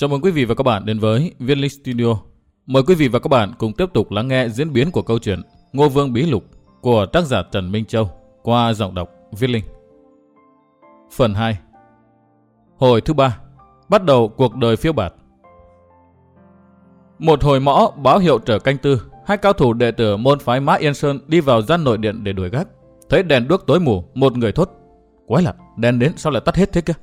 Chào mừng quý vị và các bạn đến với Viên Linh Studio. Mời quý vị và các bạn cùng tiếp tục lắng nghe diễn biến của câu chuyện Ngô Vương Bí Lục của tác giả Trần Minh Châu qua giọng đọc Viên Linh. Phần 2 Hồi thứ ba Bắt đầu cuộc đời phiêu bạt Một hồi mõ báo hiệu trở canh tư Hai cao thủ đệ tử môn phái Mã Yên Sơn đi vào gian nội điện để đuổi gác. Thấy đèn đuốc tối mù, một người thốt. Quái lạ, đèn đến sao lại tắt hết thế kia?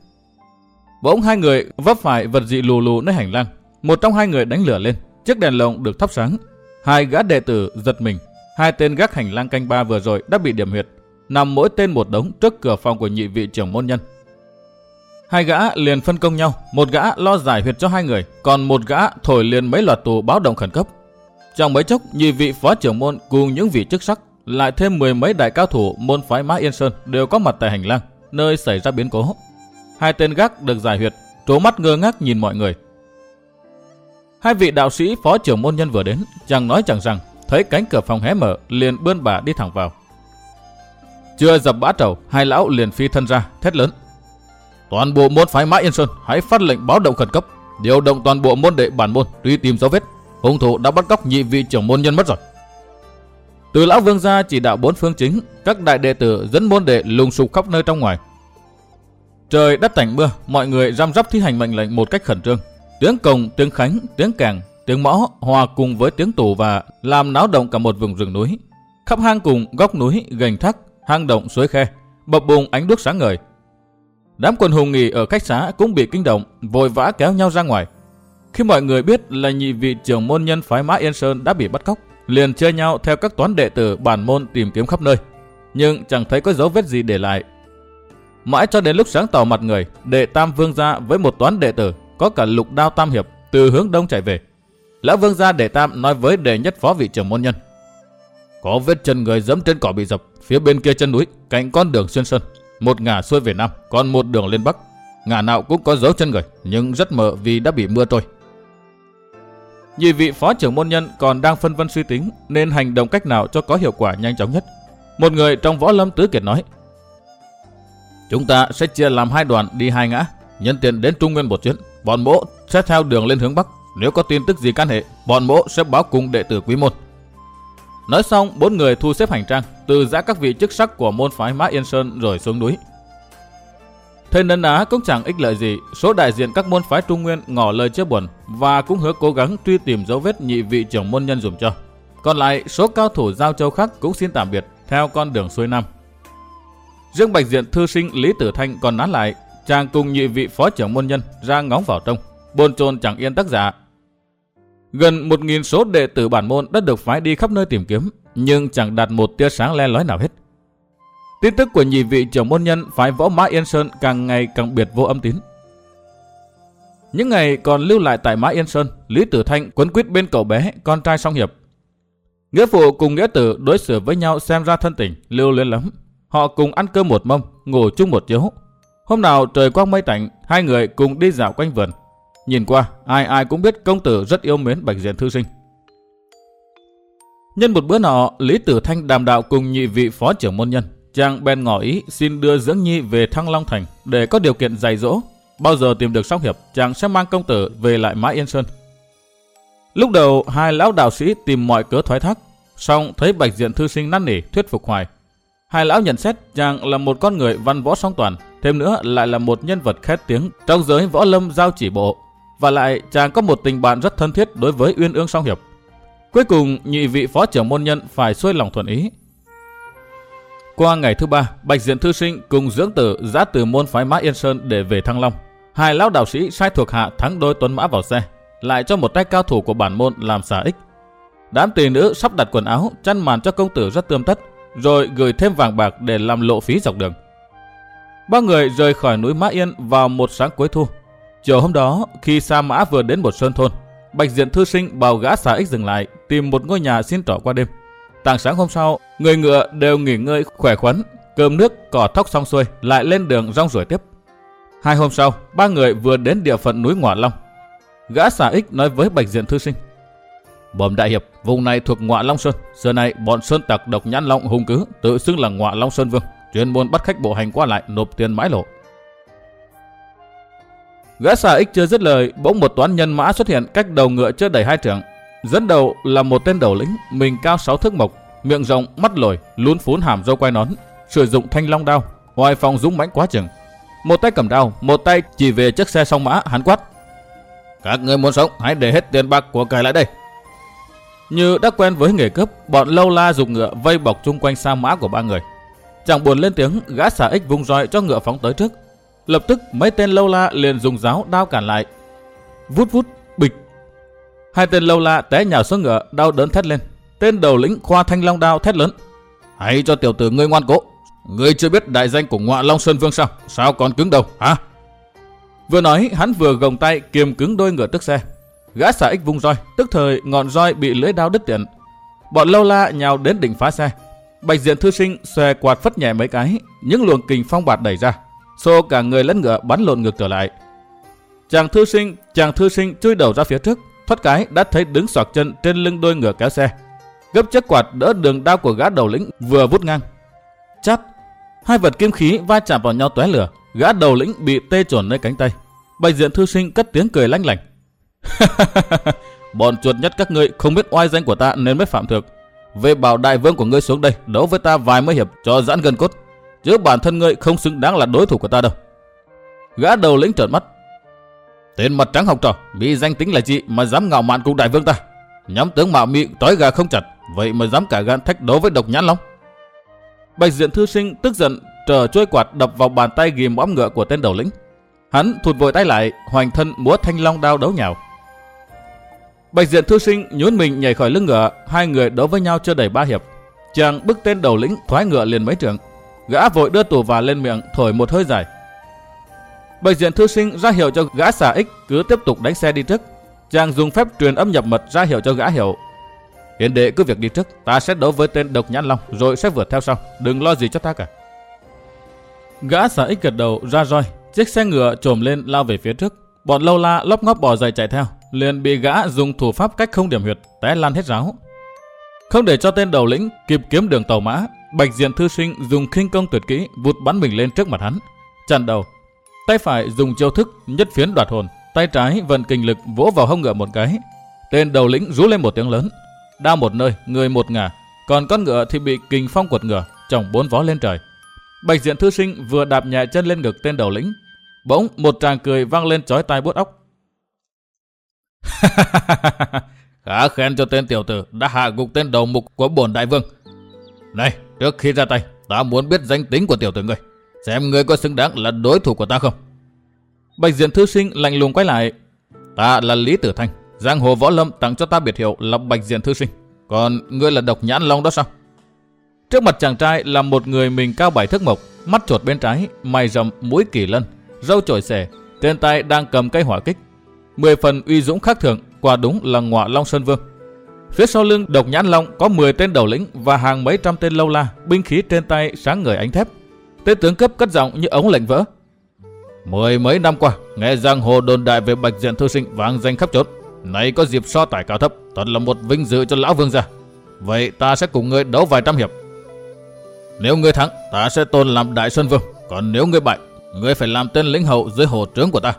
Bỗng hai người vấp phải vật dị lù lù nơi hành lang. Một trong hai người đánh lửa lên, chiếc đèn lồng được thắp sáng. Hai gã đệ tử giật mình. Hai tên gác hành lang canh ba vừa rồi đã bị điểm huyệt, nằm mỗi tên một đống trước cửa phòng của nhị vị trưởng môn nhân. Hai gã liền phân công nhau, một gã lo giải huyệt cho hai người, còn một gã thổi liền mấy loạt tù báo động khẩn cấp. Trong mấy chốc, nhị vị phó trưởng môn cùng những vị chức sắc, lại thêm mười mấy đại cao thủ môn phái Mã Yên Sơn đều có mặt tại hành lang, nơi xảy ra biến cố. Hai tên gác được giải huyệt, trố mắt ngơ ngác nhìn mọi người. Hai vị đạo sĩ phó trưởng môn nhân vừa đến, chẳng nói chẳng rằng, thấy cánh cửa phòng hé mở, liền bươn bà đi thẳng vào. Chưa dập bã trầu, hai lão liền phi thân ra, thét lớn. Toàn bộ môn phái Mã Yên Sơn hãy phát lệnh báo động khẩn cấp, điều động toàn bộ môn đệ bản môn truy tìm dấu vết. Hung thủ đã bắt cóc nhị vị trưởng môn nhân mất rồi. Từ lão vương gia chỉ đạo bốn phương chính, các đại đệ tử dẫn môn đệ lùng sục khắp nơi trong ngoài. Trời đất tạnh mưa, mọi người răm rắp thi hành mệnh lệnh một cách khẩn trương. Tiếng cồng, tiếng khánh, tiếng càng, tiếng mõ hòa cùng với tiếng tù và làm náo động cả một vùng rừng núi. Khắp hang cùng góc núi, gành thác, hang động suối khe, bập bùng ánh đuốc sáng ngời. Đám quân hùng nghỉ ở khách xá cũng bị kinh động, vội vã kéo nhau ra ngoài. Khi mọi người biết là nhị vị trưởng môn nhân phái Mã Yên Sơn đã bị bắt cóc, liền chơi nhau theo các toán đệ tử bản môn tìm kiếm khắp nơi, nhưng chẳng thấy có dấu vết gì để lại. Mãi cho đến lúc sáng tỏ mặt người, đệ Tam Vương gia với một toán đệ tử có cả lục đao tam hiệp từ hướng đông chạy về. Lão Vương gia đệ Tam nói với đệ nhất phó vị trưởng môn nhân: có vết chân người dẫm trên cỏ bị dập, phía bên kia chân núi, cạnh con đường xuyên sơn, một ngả xuôi về nam, còn một đường lên bắc. Ngả nào cũng có dấu chân người, nhưng rất mờ vì đã bị mưa trôi. Nhị vị phó trưởng môn nhân còn đang phân vân suy tính nên hành động cách nào cho có hiệu quả nhanh chóng nhất. Một người trong võ lâm tứ kiệt nói. Chúng ta sẽ chia làm hai đoàn đi hai ngã, nhân tiện đến Trung Nguyên một chuyến. Bọn mỗ sẽ theo đường lên hướng Bắc. Nếu có tin tức gì can hệ, bọn mỗ sẽ báo cùng đệ tử quý môn. Nói xong, bốn người thu xếp hành trang, từ giã các vị chức sắc của môn phái Mã Yên Sơn rồi xuống núi. Thầy Nấn Á cũng chẳng ích lợi gì, số đại diện các môn phái Trung Nguyên ngỏ lời chia buồn và cũng hứa cố gắng truy tìm dấu vết nhị vị trưởng môn nhân dùm cho. Còn lại, số cao thủ giao châu khác cũng xin tạm biệt theo con đường xuôi nam. Riêng bạch diện thư sinh Lý Tử Thanh còn nán lại, chàng cùng nhị vị phó trưởng môn nhân ra ngóng vào trong, bồn chồn chẳng yên tác giả. Gần một nghìn số đệ tử bản môn đã được phái đi khắp nơi tìm kiếm, nhưng chẳng đạt một tia sáng le lói nào hết. Tin tức của nhị vị trưởng môn nhân phái võ Mã Yên Sơn càng ngày càng biệt vô âm tín. Những ngày còn lưu lại tại Mã Yên Sơn, Lý Tử Thanh quấn quýt bên cậu bé, con trai song hiệp. Nghĩa phụ cùng nghĩa tử đối xử với nhau xem ra thân tình, lưu luyến lắm. Họ cùng ăn cơm một mâm, ngủ chung một chiếu. Hôm nào trời quang mây tạnh, hai người cùng đi dạo quanh vườn. Nhìn qua, ai ai cũng biết công tử rất yêu mến Bạch Diện Thư Sinh. Nhân một bữa nọ, Lý Tử Thanh đàm đạo cùng nhị vị phó trưởng môn nhân. Chàng bèn ngỏ ý xin đưa Dưỡng Nhi về Thăng Long Thành để có điều kiện dạy dỗ. Bao giờ tìm được song hiệp, chàng sẽ mang công tử về lại Mã Yên Sơn. Lúc đầu, hai lão đạo sĩ tìm mọi cớ thoái thác, xong thấy Bạch Diện Thư Sinh năn nỉ thuyết phục hoài. Hai lão nhận xét chàng là một con người văn võ song toàn, thêm nữa lại là một nhân vật khét tiếng trong giới võ lâm giao chỉ bộ. Và lại chàng có một tình bạn rất thân thiết đối với Uyên Ương Song Hiệp. Cuối cùng, nhị vị phó trưởng môn nhân phải xuôi lòng thuận ý. Qua ngày thứ ba, Bạch Diện Thư Sinh cùng dưỡng tử giã từ môn phái Mã Yên Sơn để về Thăng Long. Hai lão đạo sĩ sai thuộc hạ thắng đôi tuấn mã vào xe, lại cho một tay cao thủ của bản môn làm xả ích. Đám tỷ nữ sắp đặt quần áo, chăn màn cho công tử rất tươm tất, rồi gửi thêm vàng bạc để làm lộ phí dọc đường. Ba người rời khỏi núi Mã Yên vào một sáng cuối thu. Chiều hôm đó, khi Sa Mã vừa đến một sơn thôn, Bạch Diện Thư Sinh bảo gã xà ích dừng lại, tìm một ngôi nhà xin trọ qua đêm. Tàng sáng hôm sau, người ngựa đều nghỉ ngơi khỏe khoắn, cơm nước cỏ thóc xong xuôi, lại lên đường rong ruổi tiếp. Hai hôm sau, ba người vừa đến địa phận núi Ngọa Long. Gã xà ích nói với Bạch Diện Thư Sinh. Bẩm đại hiệp, vùng này thuộc Ngọa Long Sơn. Xưa nay bọn sơn tặc độc nhãn long hung cứ, tự xưng là Ngọa Long Sơn Vương, chuyên môn bắt khách bộ hành qua lại nộp tiền mãi lộ. Gã xà ích chưa dứt lời, bỗng một toán nhân mã xuất hiện cách đầu ngựa chưa đầy hai trượng. Dẫn đầu là một tên đầu lĩnh, mình cao sáu thước mộc, miệng rộng, mắt lồi, lún phún hàm râu quai nón, sử dụng thanh long đao, hoài phòng dũng mãnh quá chừng. Một tay cầm đao, một tay chỉ về chiếc xe song mã hắn quát. Các người muốn sống, hãy để hết tiền bạc của cải lại đây. Như đã quen với nghề cướp, bọn lâu la dùng ngựa vây bọc chung quanh sa mã của ba người. Chẳng buồn lên tiếng, gã xả ích vung roi cho ngựa phóng tới trước. Lập tức mấy tên lâu la liền dùng giáo đao cản lại. Vút vút, bịch. Hai tên lâu la té nhào xuống ngựa, đau đớn thét lên. Tên đầu lĩnh khoa thanh long đao thét lớn. Hãy cho tiểu tử ngươi ngoan cố. Ngươi chưa biết đại danh của ngọa Long Sơn Vương sao? Sao còn cứng đầu, hả? Vừa nói, hắn vừa gồng tay kiềm cứng đôi ngựa tức xe. Gã xả ích vung roi, tức thời ngọn roi bị lưỡi đao đứt tiện. Bọn lâu la nhào đến đỉnh phá xe. Bạch diện thư sinh xòe quạt phất nhẹ mấy cái, những luồng kình phong bạt đẩy ra. Xô cả người lẫn ngựa bắn lộn ngược trở lại. Chàng thư sinh, chàng thư sinh chui đầu ra phía trước, thoát cái đã thấy đứng xoạc chân trên lưng đôi ngựa kéo xe. Gấp chiếc quạt đỡ đường đao của gã đầu lĩnh vừa vút ngang. Chát, hai vật kim khí va chạm vào nhau tóe lửa, gã đầu lĩnh bị tê trồn nơi cánh tay. Bạch diện thư sinh cất tiếng cười lanh lảnh. Bọn chuột nhất các ngươi không biết oai danh của ta nên mới phạm thượng. Về bảo đại vương của ngươi xuống đây đấu với ta vài mươi hiệp cho giãn gần cốt. Chứ bản thân ngươi không xứng đáng là đối thủ của ta đâu. Gã đầu lĩnh trợn mắt. Tên mặt trắng học trò, bị danh tính là gì mà dám ngạo mạn cùng đại vương ta. Nhóm tướng mạo mị tối gà không chặt, vậy mà dám cả gan thách đấu với độc nhãn long. Bạch diện thư sinh tức giận trở trôi quạt đập vào bàn tay ghim mõm ngựa của tên đầu lĩnh. Hắn thụt vội tay lại, hoành thân múa thanh long đao đấu nhào. Bạch diện thư sinh nhún mình nhảy khỏi lưng ngựa, hai người đấu với nhau chưa đầy ba hiệp. Chàng bức tên đầu lĩnh thoái ngựa liền mấy trường. Gã vội đưa tù và lên miệng thổi một hơi dài. Bạch diện thư sinh ra hiệu cho gã xả ích cứ tiếp tục đánh xe đi trước. Chàng dùng phép truyền âm nhập mật ra hiệu cho gã hiểu. Hiền đệ cứ việc đi trước, ta sẽ đấu với tên độc nhãn long rồi sẽ vượt theo sau, đừng lo gì cho ta cả. Gã xả ích gật đầu ra roi, chiếc xe ngựa trồm lên lao về phía trước. Bọn lâu la lóc ngóc bò dậy chạy theo, liền bị gã dùng thủ pháp cách không điểm huyệt, té lan hết ráo. Không để cho tên đầu lĩnh kịp kiếm đường tàu mã, Bạch Diện Thư Sinh dùng khinh công tuyệt kỹ vụt bắn mình lên trước mặt hắn, chặn đầu. Tay phải dùng chiêu thức nhất phiến đoạt hồn, tay trái vận kinh lực vỗ vào hông ngựa một cái. Tên đầu lĩnh rú lên một tiếng lớn, đao một nơi, người một ngả, còn con ngựa thì bị kình phong quật ngựa, chồng bốn vó lên trời. Bạch Diện Thư Sinh vừa đạp nhẹ chân lên ngực tên đầu lĩnh, bỗng một tràng cười vang lên chói tai buốt óc. Khá khen cho tên tiểu tử đã hạ gục tên đầu mục của bổn đại vương. Này, trước khi ra tay, ta muốn biết danh tính của tiểu tử ngươi. Xem ngươi có xứng đáng là đối thủ của ta không? Bạch diện thư sinh lạnh lùng quay lại. Ta là Lý Tử Thanh, giang hồ võ lâm tặng cho ta biệt hiệu là Bạch diện thư sinh. Còn ngươi là độc nhãn long đó sao? Trước mặt chàng trai là một người mình cao bảy thước mộc, mắt chuột bên trái, mày rậm, mũi kỳ lân, râu chổi xẻ, trên tay đang cầm cây hỏa kích, Mười phần uy dũng khác thường, quả đúng là ngọa Long Sơn Vương. Phía sau lưng độc nhãn long có 10 tên đầu lĩnh và hàng mấy trăm tên lâu la, binh khí trên tay sáng ngời ánh thép. Tên tướng cấp cất giọng như ống lệnh vỡ. Mười mấy năm qua, nghe giang hồ đồn đại về bạch diện thư sinh vang danh khắp chốn. Nay có dịp so tải cao thấp, thật là một vinh dự cho lão vương gia. Vậy ta sẽ cùng ngươi đấu vài trăm hiệp. Nếu ngươi thắng, ta sẽ tôn làm đại xuân vương. Còn nếu ngươi bại, ngươi phải làm tên lính hậu dưới hồ trướng của ta.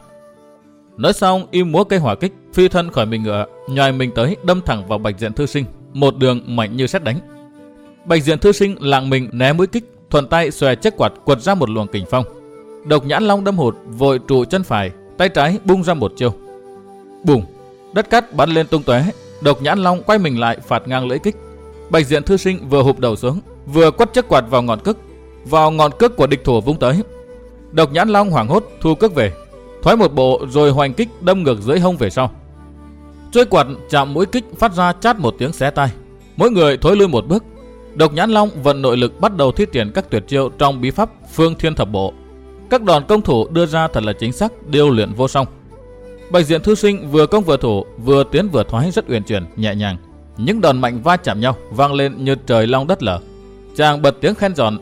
Nói xong y múa cây hỏa kích, phi thân khỏi mình ngựa, nhòi mình tới đâm thẳng vào bạch diện thư sinh, một đường mạnh như xét đánh. Bạch diện thư sinh lạng mình né mũi kích, thuận tay xòe chiếc quạt quật ra một luồng kình phong. Độc nhãn long đâm hụt, vội trụ chân phải, tay trái bung ra một chiêu. Bùng, đất cát bắn lên tung tóe, độc nhãn long quay mình lại phạt ngang lưỡi kích. Bạch diện thư sinh vừa hụp đầu xuống, vừa quất chiếc quạt vào ngọn cước, vào ngọn cước của địch thủ vung tới. Độc nhãn long hoảng hốt thu cước về, thoái một bộ rồi hoành kích đâm ngược dưới hông về sau. Chuôi quạt chạm mũi kích phát ra chát một tiếng xé tai. Mỗi người thối lui một bước. Độc Nhãn Long vận nội lực bắt đầu thi triển các tuyệt chiêu trong bí pháp Phương Thiên Thập Bộ. Các đòn công thủ đưa ra thật là chính xác, điêu luyện vô song. Bạch diện thư sinh vừa công vừa thủ, vừa tiến vừa thoái rất uyển chuyển, nhẹ nhàng. Những đòn mạnh va chạm nhau vang lên như trời long đất lở. Chàng bật tiếng khen giòn.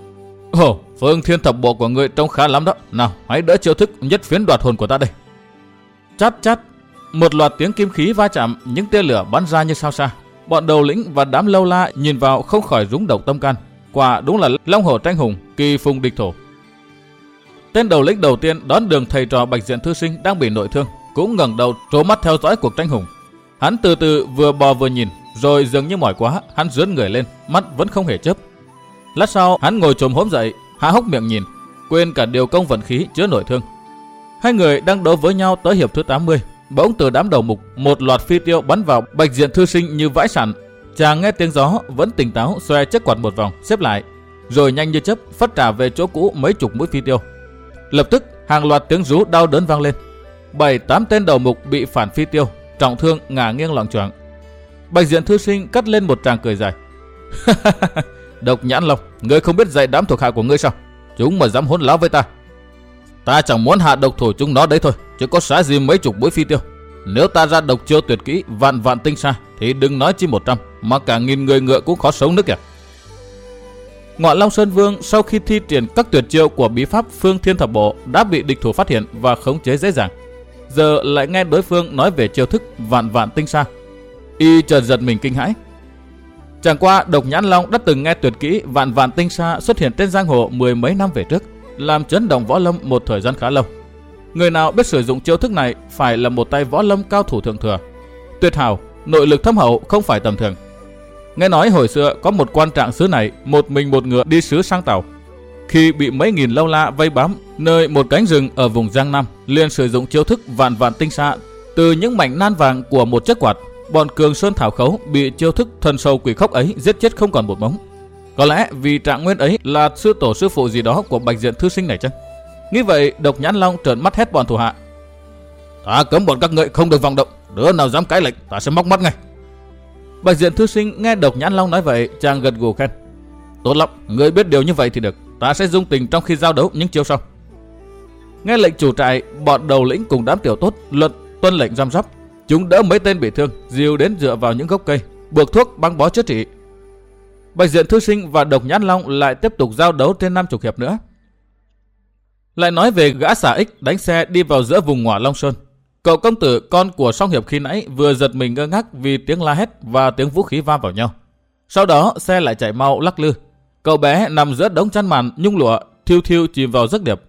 Ồ, Phương Thiên Thập Bộ của người trông khá lắm đó. Nào, hãy đỡ chiêu thức nhất phiến đoạt hồn của ta đây. Chát chát, một loạt tiếng kim khí va chạm, những tia lửa bắn ra như sao xa. Bọn đầu lĩnh và đám lâu la nhìn vào không khỏi rúng động tâm can. Quả đúng là long hổ tranh hùng, kỳ phùng địch thổ. Tên đầu lĩnh đầu tiên đón đường thầy trò Bạch Diện Thư Sinh đang bị nội thương, cũng ngẩng đầu trố mắt theo dõi cuộc tranh hùng. Hắn từ từ vừa bò vừa nhìn, rồi dường như mỏi quá, hắn dướn người lên, mắt vẫn không hề chớp. Lát sau, hắn ngồi trồm hốm dậy, há hốc miệng nhìn, quên cả điều công vận khí chữa nội thương. Hai người đang đấu với nhau tới hiệp thứ 80, bỗng từ đám đầu mục, một loạt phi tiêu bắn vào Bạch Diện Thư Sinh như vãi sản. Chàng nghe tiếng gió, vẫn tỉnh táo xoay chiếc quạt một vòng, xếp lại, rồi nhanh như chớp phất trả về chỗ cũ mấy chục mũi phi tiêu. Lập tức, hàng loạt tiếng rú đau đớn vang lên. Bảy tám tên đầu mục bị phản phi tiêu, trọng thương ngả nghiêng loạn choạng. Bạch diện thư sinh cắt lên một tràng cười dài. Độc nhãn long, ngươi không biết dạy đám thuộc hạ của ngươi sao? Chúng mà dám hỗn láo với ta. Ta chẳng muốn hạ độc thủ chúng nó đấy thôi, chứ có xá gì mấy chục mũi phi tiêu. Nếu ta ra độc chiêu tuyệt kỹ vạn vạn tinh xa, thì đừng nói chi một trăm, mà cả nghìn người ngựa cũng khó sống nữa kìa. Ngọn Long Sơn Vương sau khi thi triển các tuyệt chiêu của bí pháp Phương Thiên Thập Bộ đã bị địch thủ phát hiện và khống chế dễ dàng. Giờ lại nghe đối phương nói về chiêu thức vạn vạn tinh xa. Y chợt giật mình kinh hãi. Chẳng qua Độc Nhãn Long đã từng nghe tuyệt kỹ vạn vạn tinh xa xuất hiện trên giang hồ mười mấy năm về trước, làm chấn động võ lâm một thời gian khá lâu. Người nào biết sử dụng chiêu thức này phải là một tay võ lâm cao thủ thượng thừa. Tuyệt hảo, nội lực thâm hậu không phải tầm thường. Nghe nói hồi xưa có một quan trạng xứ này một mình một ngựa đi sứ sang tàu. Khi bị mấy nghìn lâu la vây bám nơi một cánh rừng ở vùng Giang Nam, liền sử dụng chiêu thức vạn vạn tinh xạ từ những mảnh nan vàng của một chiếc quạt. Bọn Cường Sơn Thảo Khấu bị chiêu thức thần sâu quỷ khốc ấy giết chết không còn một mống Có lẽ vì trạng nguyên ấy là sư tổ sư phụ gì đó của bạch diện thư sinh này chăng? Nghĩ vậy, độc nhãn long trợn mắt hét bọn thủ hạ. Ta cấm bọn các ngợi không được vọng động, đứa nào dám cãi lệnh, ta sẽ móc mắt ngay. Bạch diện thư sinh nghe độc nhãn long nói vậy, chàng gật gù khen. Tốt lắm, người biết điều như vậy thì được, ta sẽ dung tình trong khi giao đấu những chiêu sau. Nghe lệnh chủ trại, bọn đầu lĩnh cùng đám tiểu tốt luận tuân lệnh giam giáp. Chúng đỡ mấy tên bị thương, dìu đến dựa vào những gốc cây, buộc thuốc băng bó chữa trị. Bạch diện thư sinh và độc nhãn long lại tiếp tục giao đấu trên năm chục hiệp nữa. Lại nói về gã xà ích đánh xe đi vào giữa vùng ngọa Long Sơn. Cậu công tử con của song hiệp khi nãy vừa giật mình ngơ ngác vì tiếng la hét và tiếng vũ khí va vào nhau. Sau đó xe lại chạy mau lắc lư. Cậu bé nằm giữa đống chăn màn nhung lụa, thiêu thiêu chìm vào giấc điệp.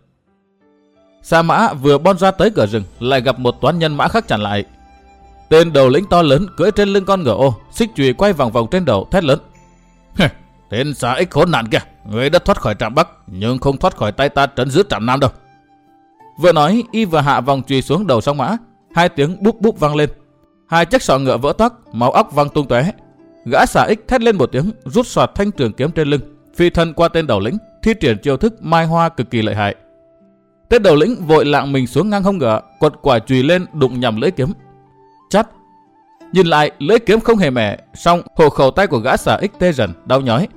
Sa mã vừa bon ra tới cửa rừng lại gặp một toán nhân mã khác chặn lại. Tên đầu lĩnh to lớn cưỡi trên lưng con ngựa ô, xích chùy quay vòng vòng trên đầu thét lớn. Tên xà ích khốn nạn kìa, người đã thoát khỏi trạm Bắc nhưng không thoát khỏi tay ta trấn giữ trạm Nam đâu. Vừa nói, y vừa hạ vòng chùy xuống đầu song mã, hai tiếng búp búp vang lên. Hai chiếc sọ ngựa vỡ toác, máu óc văng tung tóe. Gã xà ích thét lên một tiếng, rút soạt thanh trường kiếm trên lưng, phi thân qua tên đầu lĩnh, thi triển chiêu thức mai hoa cực kỳ lợi hại. Tên đầu lĩnh vội lạng mình xuống ngang hông ngựa, quật quả chùy lên đụng nhầm lưỡi kiếm. Nhìn lại, lưỡi kiếm không hề mẻ, song hộ khẩu tay của gã xà ích tê dần, đau nhói.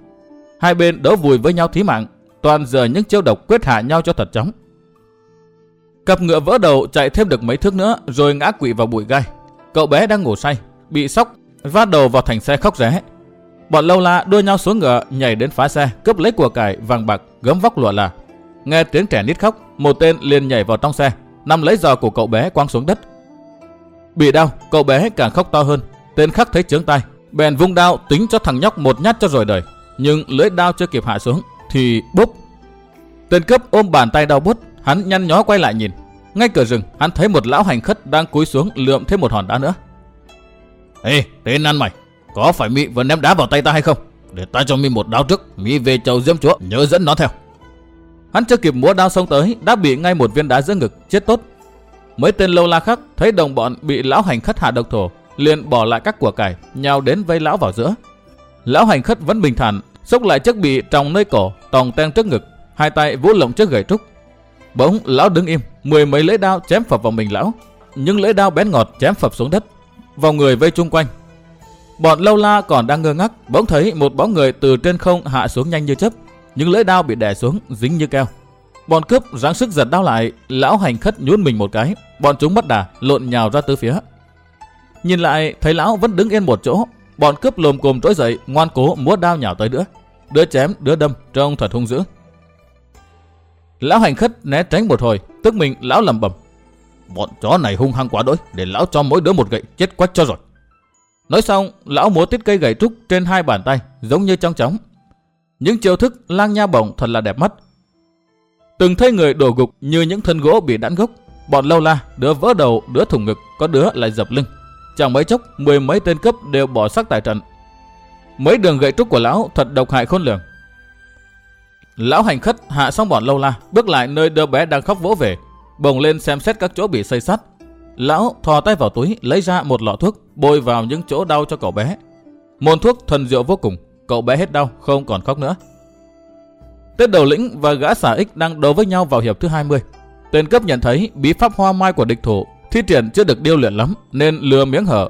Hai bên đấu vùi với nhau thí mạng, toàn giờ những chiêu độc quyết hạ nhau cho thật chóng. Cặp ngựa vỡ đầu chạy thêm được mấy thước nữa rồi ngã quỵ vào bụi gai. Cậu bé đang ngủ say, bị sốc, vát đầu vào thành xe khóc ré. Bọn lâu la đua nhau xuống ngựa, nhảy đến phá xe, cướp lấy của cải vàng bạc, gấm vóc lụa là. Nghe tiếng trẻ nít khóc, một tên liền nhảy vào trong xe, nằm lấy giò của cậu bé quăng xuống đất. Bị đau, cậu bé càng khóc to hơn. Tên khắc thấy chướng tay, bèn vung đao tính cho thằng nhóc một nhát cho rồi đời. Nhưng lưỡi đao chưa kịp hạ xuống, thì búp. Tên cướp ôm bàn tay đau bút, Hắn nhăn nhó quay lại nhìn. Ngay cửa rừng, hắn thấy một lão hành khất đang cúi xuống lượm thêm một hòn đá nữa. Ê, tên ăn mày, có phải Mỹ vừa ném đá vào tay ta hay không? Để ta cho mi một đao trước, mi về chầu diêm chúa, nhớ dẫn nó theo. Hắn chưa kịp múa đao xông tới, đã bị ngay một viên đá giữa ngực, chết tốt. Mấy tên lâu la khác thấy đồng bọn bị lão hành khất hạ độc thổ, liền bỏ lại các của cải, nhào đến vây lão vào giữa. Lão hành khất vẫn bình thản, xốc lại chiếc bị trong nơi cổ, tòng ten trước ngực, hai tay vũ lộng trước gậy trúc, Bỗng lão đứng im, mười mấy lưỡi đao chém phập vào mình lão. Những lưỡi đao bén ngọt chém phập xuống đất, vào người vây chung quanh. Bọn lâu la còn đang ngơ ngác, bỗng thấy một bóng người từ trên không hạ xuống nhanh như chớp. Những lưỡi đao bị đè xuống, dính như keo. Bọn cướp giáng sức giật đao lại, lão hành khất nhún mình một cái, bọn chúng bất đà, lộn nhào ra tứ phía. Nhìn lại, thấy lão vẫn đứng yên một chỗ, bọn cướp lồm cồm trỗi dậy, ngoan cố múa đao nhào tới nữa. Đứa chém, đứa đâm, trông thật hung dữ. Lão hành khất né tránh một hồi, tức mình lão lầm bầm. Bọn chó này hung hăng quá đỗi, để lão cho mỗi đứa một gậy chết quách cho rồi. Nói xong, lão múa tiết cây gậy trúc trên hai bàn tay, giống như trong chóng. Những chiêu thức lang nha bổng thật là đẹp mắt. Từng thấy người đổ gục như những thân gỗ bị đãn gốc. Bọn lâu la, đứa vỡ đầu, đứa thủng ngực, có đứa lại dập lưng. Chẳng mấy chốc, mười mấy tên cấp đều bỏ sắc tại trận. Mấy đường gậy trúc của lão thật độc hại khôn lường. Lão hành khất hạ xong bọn lâu la, bước lại nơi đứa bé đang khóc vỗ về, bồng lên xem xét các chỗ bị xây sắt. Lão thò tay vào túi lấy ra một lọ thuốc bôi vào những chỗ đau cho cậu bé. Môn thuốc thần diệu vô cùng, cậu bé hết đau, không còn khóc nữa. Tên đầu lĩnh và gã xả ích đang đấu với nhau vào hiệp thứ 20. Tên cấp nhận thấy bí pháp hoa mai của địch thủ thi triển chưa được điêu luyện lắm nên lừa miếng hở.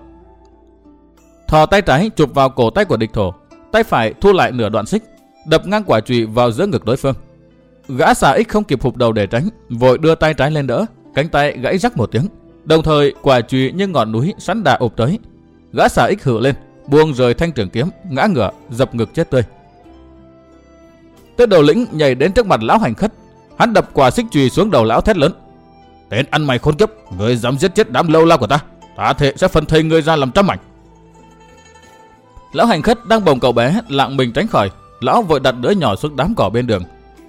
Thò tay trái chụp vào cổ tay của địch thủ, tay phải thu lại nửa đoạn xích, đập ngang quả chùy vào giữa ngực đối phương. Gã xà ích không kịp hụp đầu để tránh, vội đưa tay trái lên đỡ, cánh tay gãy rắc một tiếng. Đồng thời quả chùy như ngọn núi sắn đà ụp tới. Gã xà ích hự lên, buông rời thanh trường kiếm, ngã ngửa, dập ngực chết tươi. Tên đầu lĩnh nhảy đến trước mặt lão hành khất, hắn đập quả xích chùy xuống đầu lão thét lớn. Tên ăn mày khốn kiếp, người dám giết chết đám lâu la của ta, ta thề sẽ phân thây ngươi ra làm trăm mảnh. Lão hành khất đang bồng cậu bé lặng mình tránh khỏi, lão vội đặt đứa nhỏ xuống đám cỏ bên đường,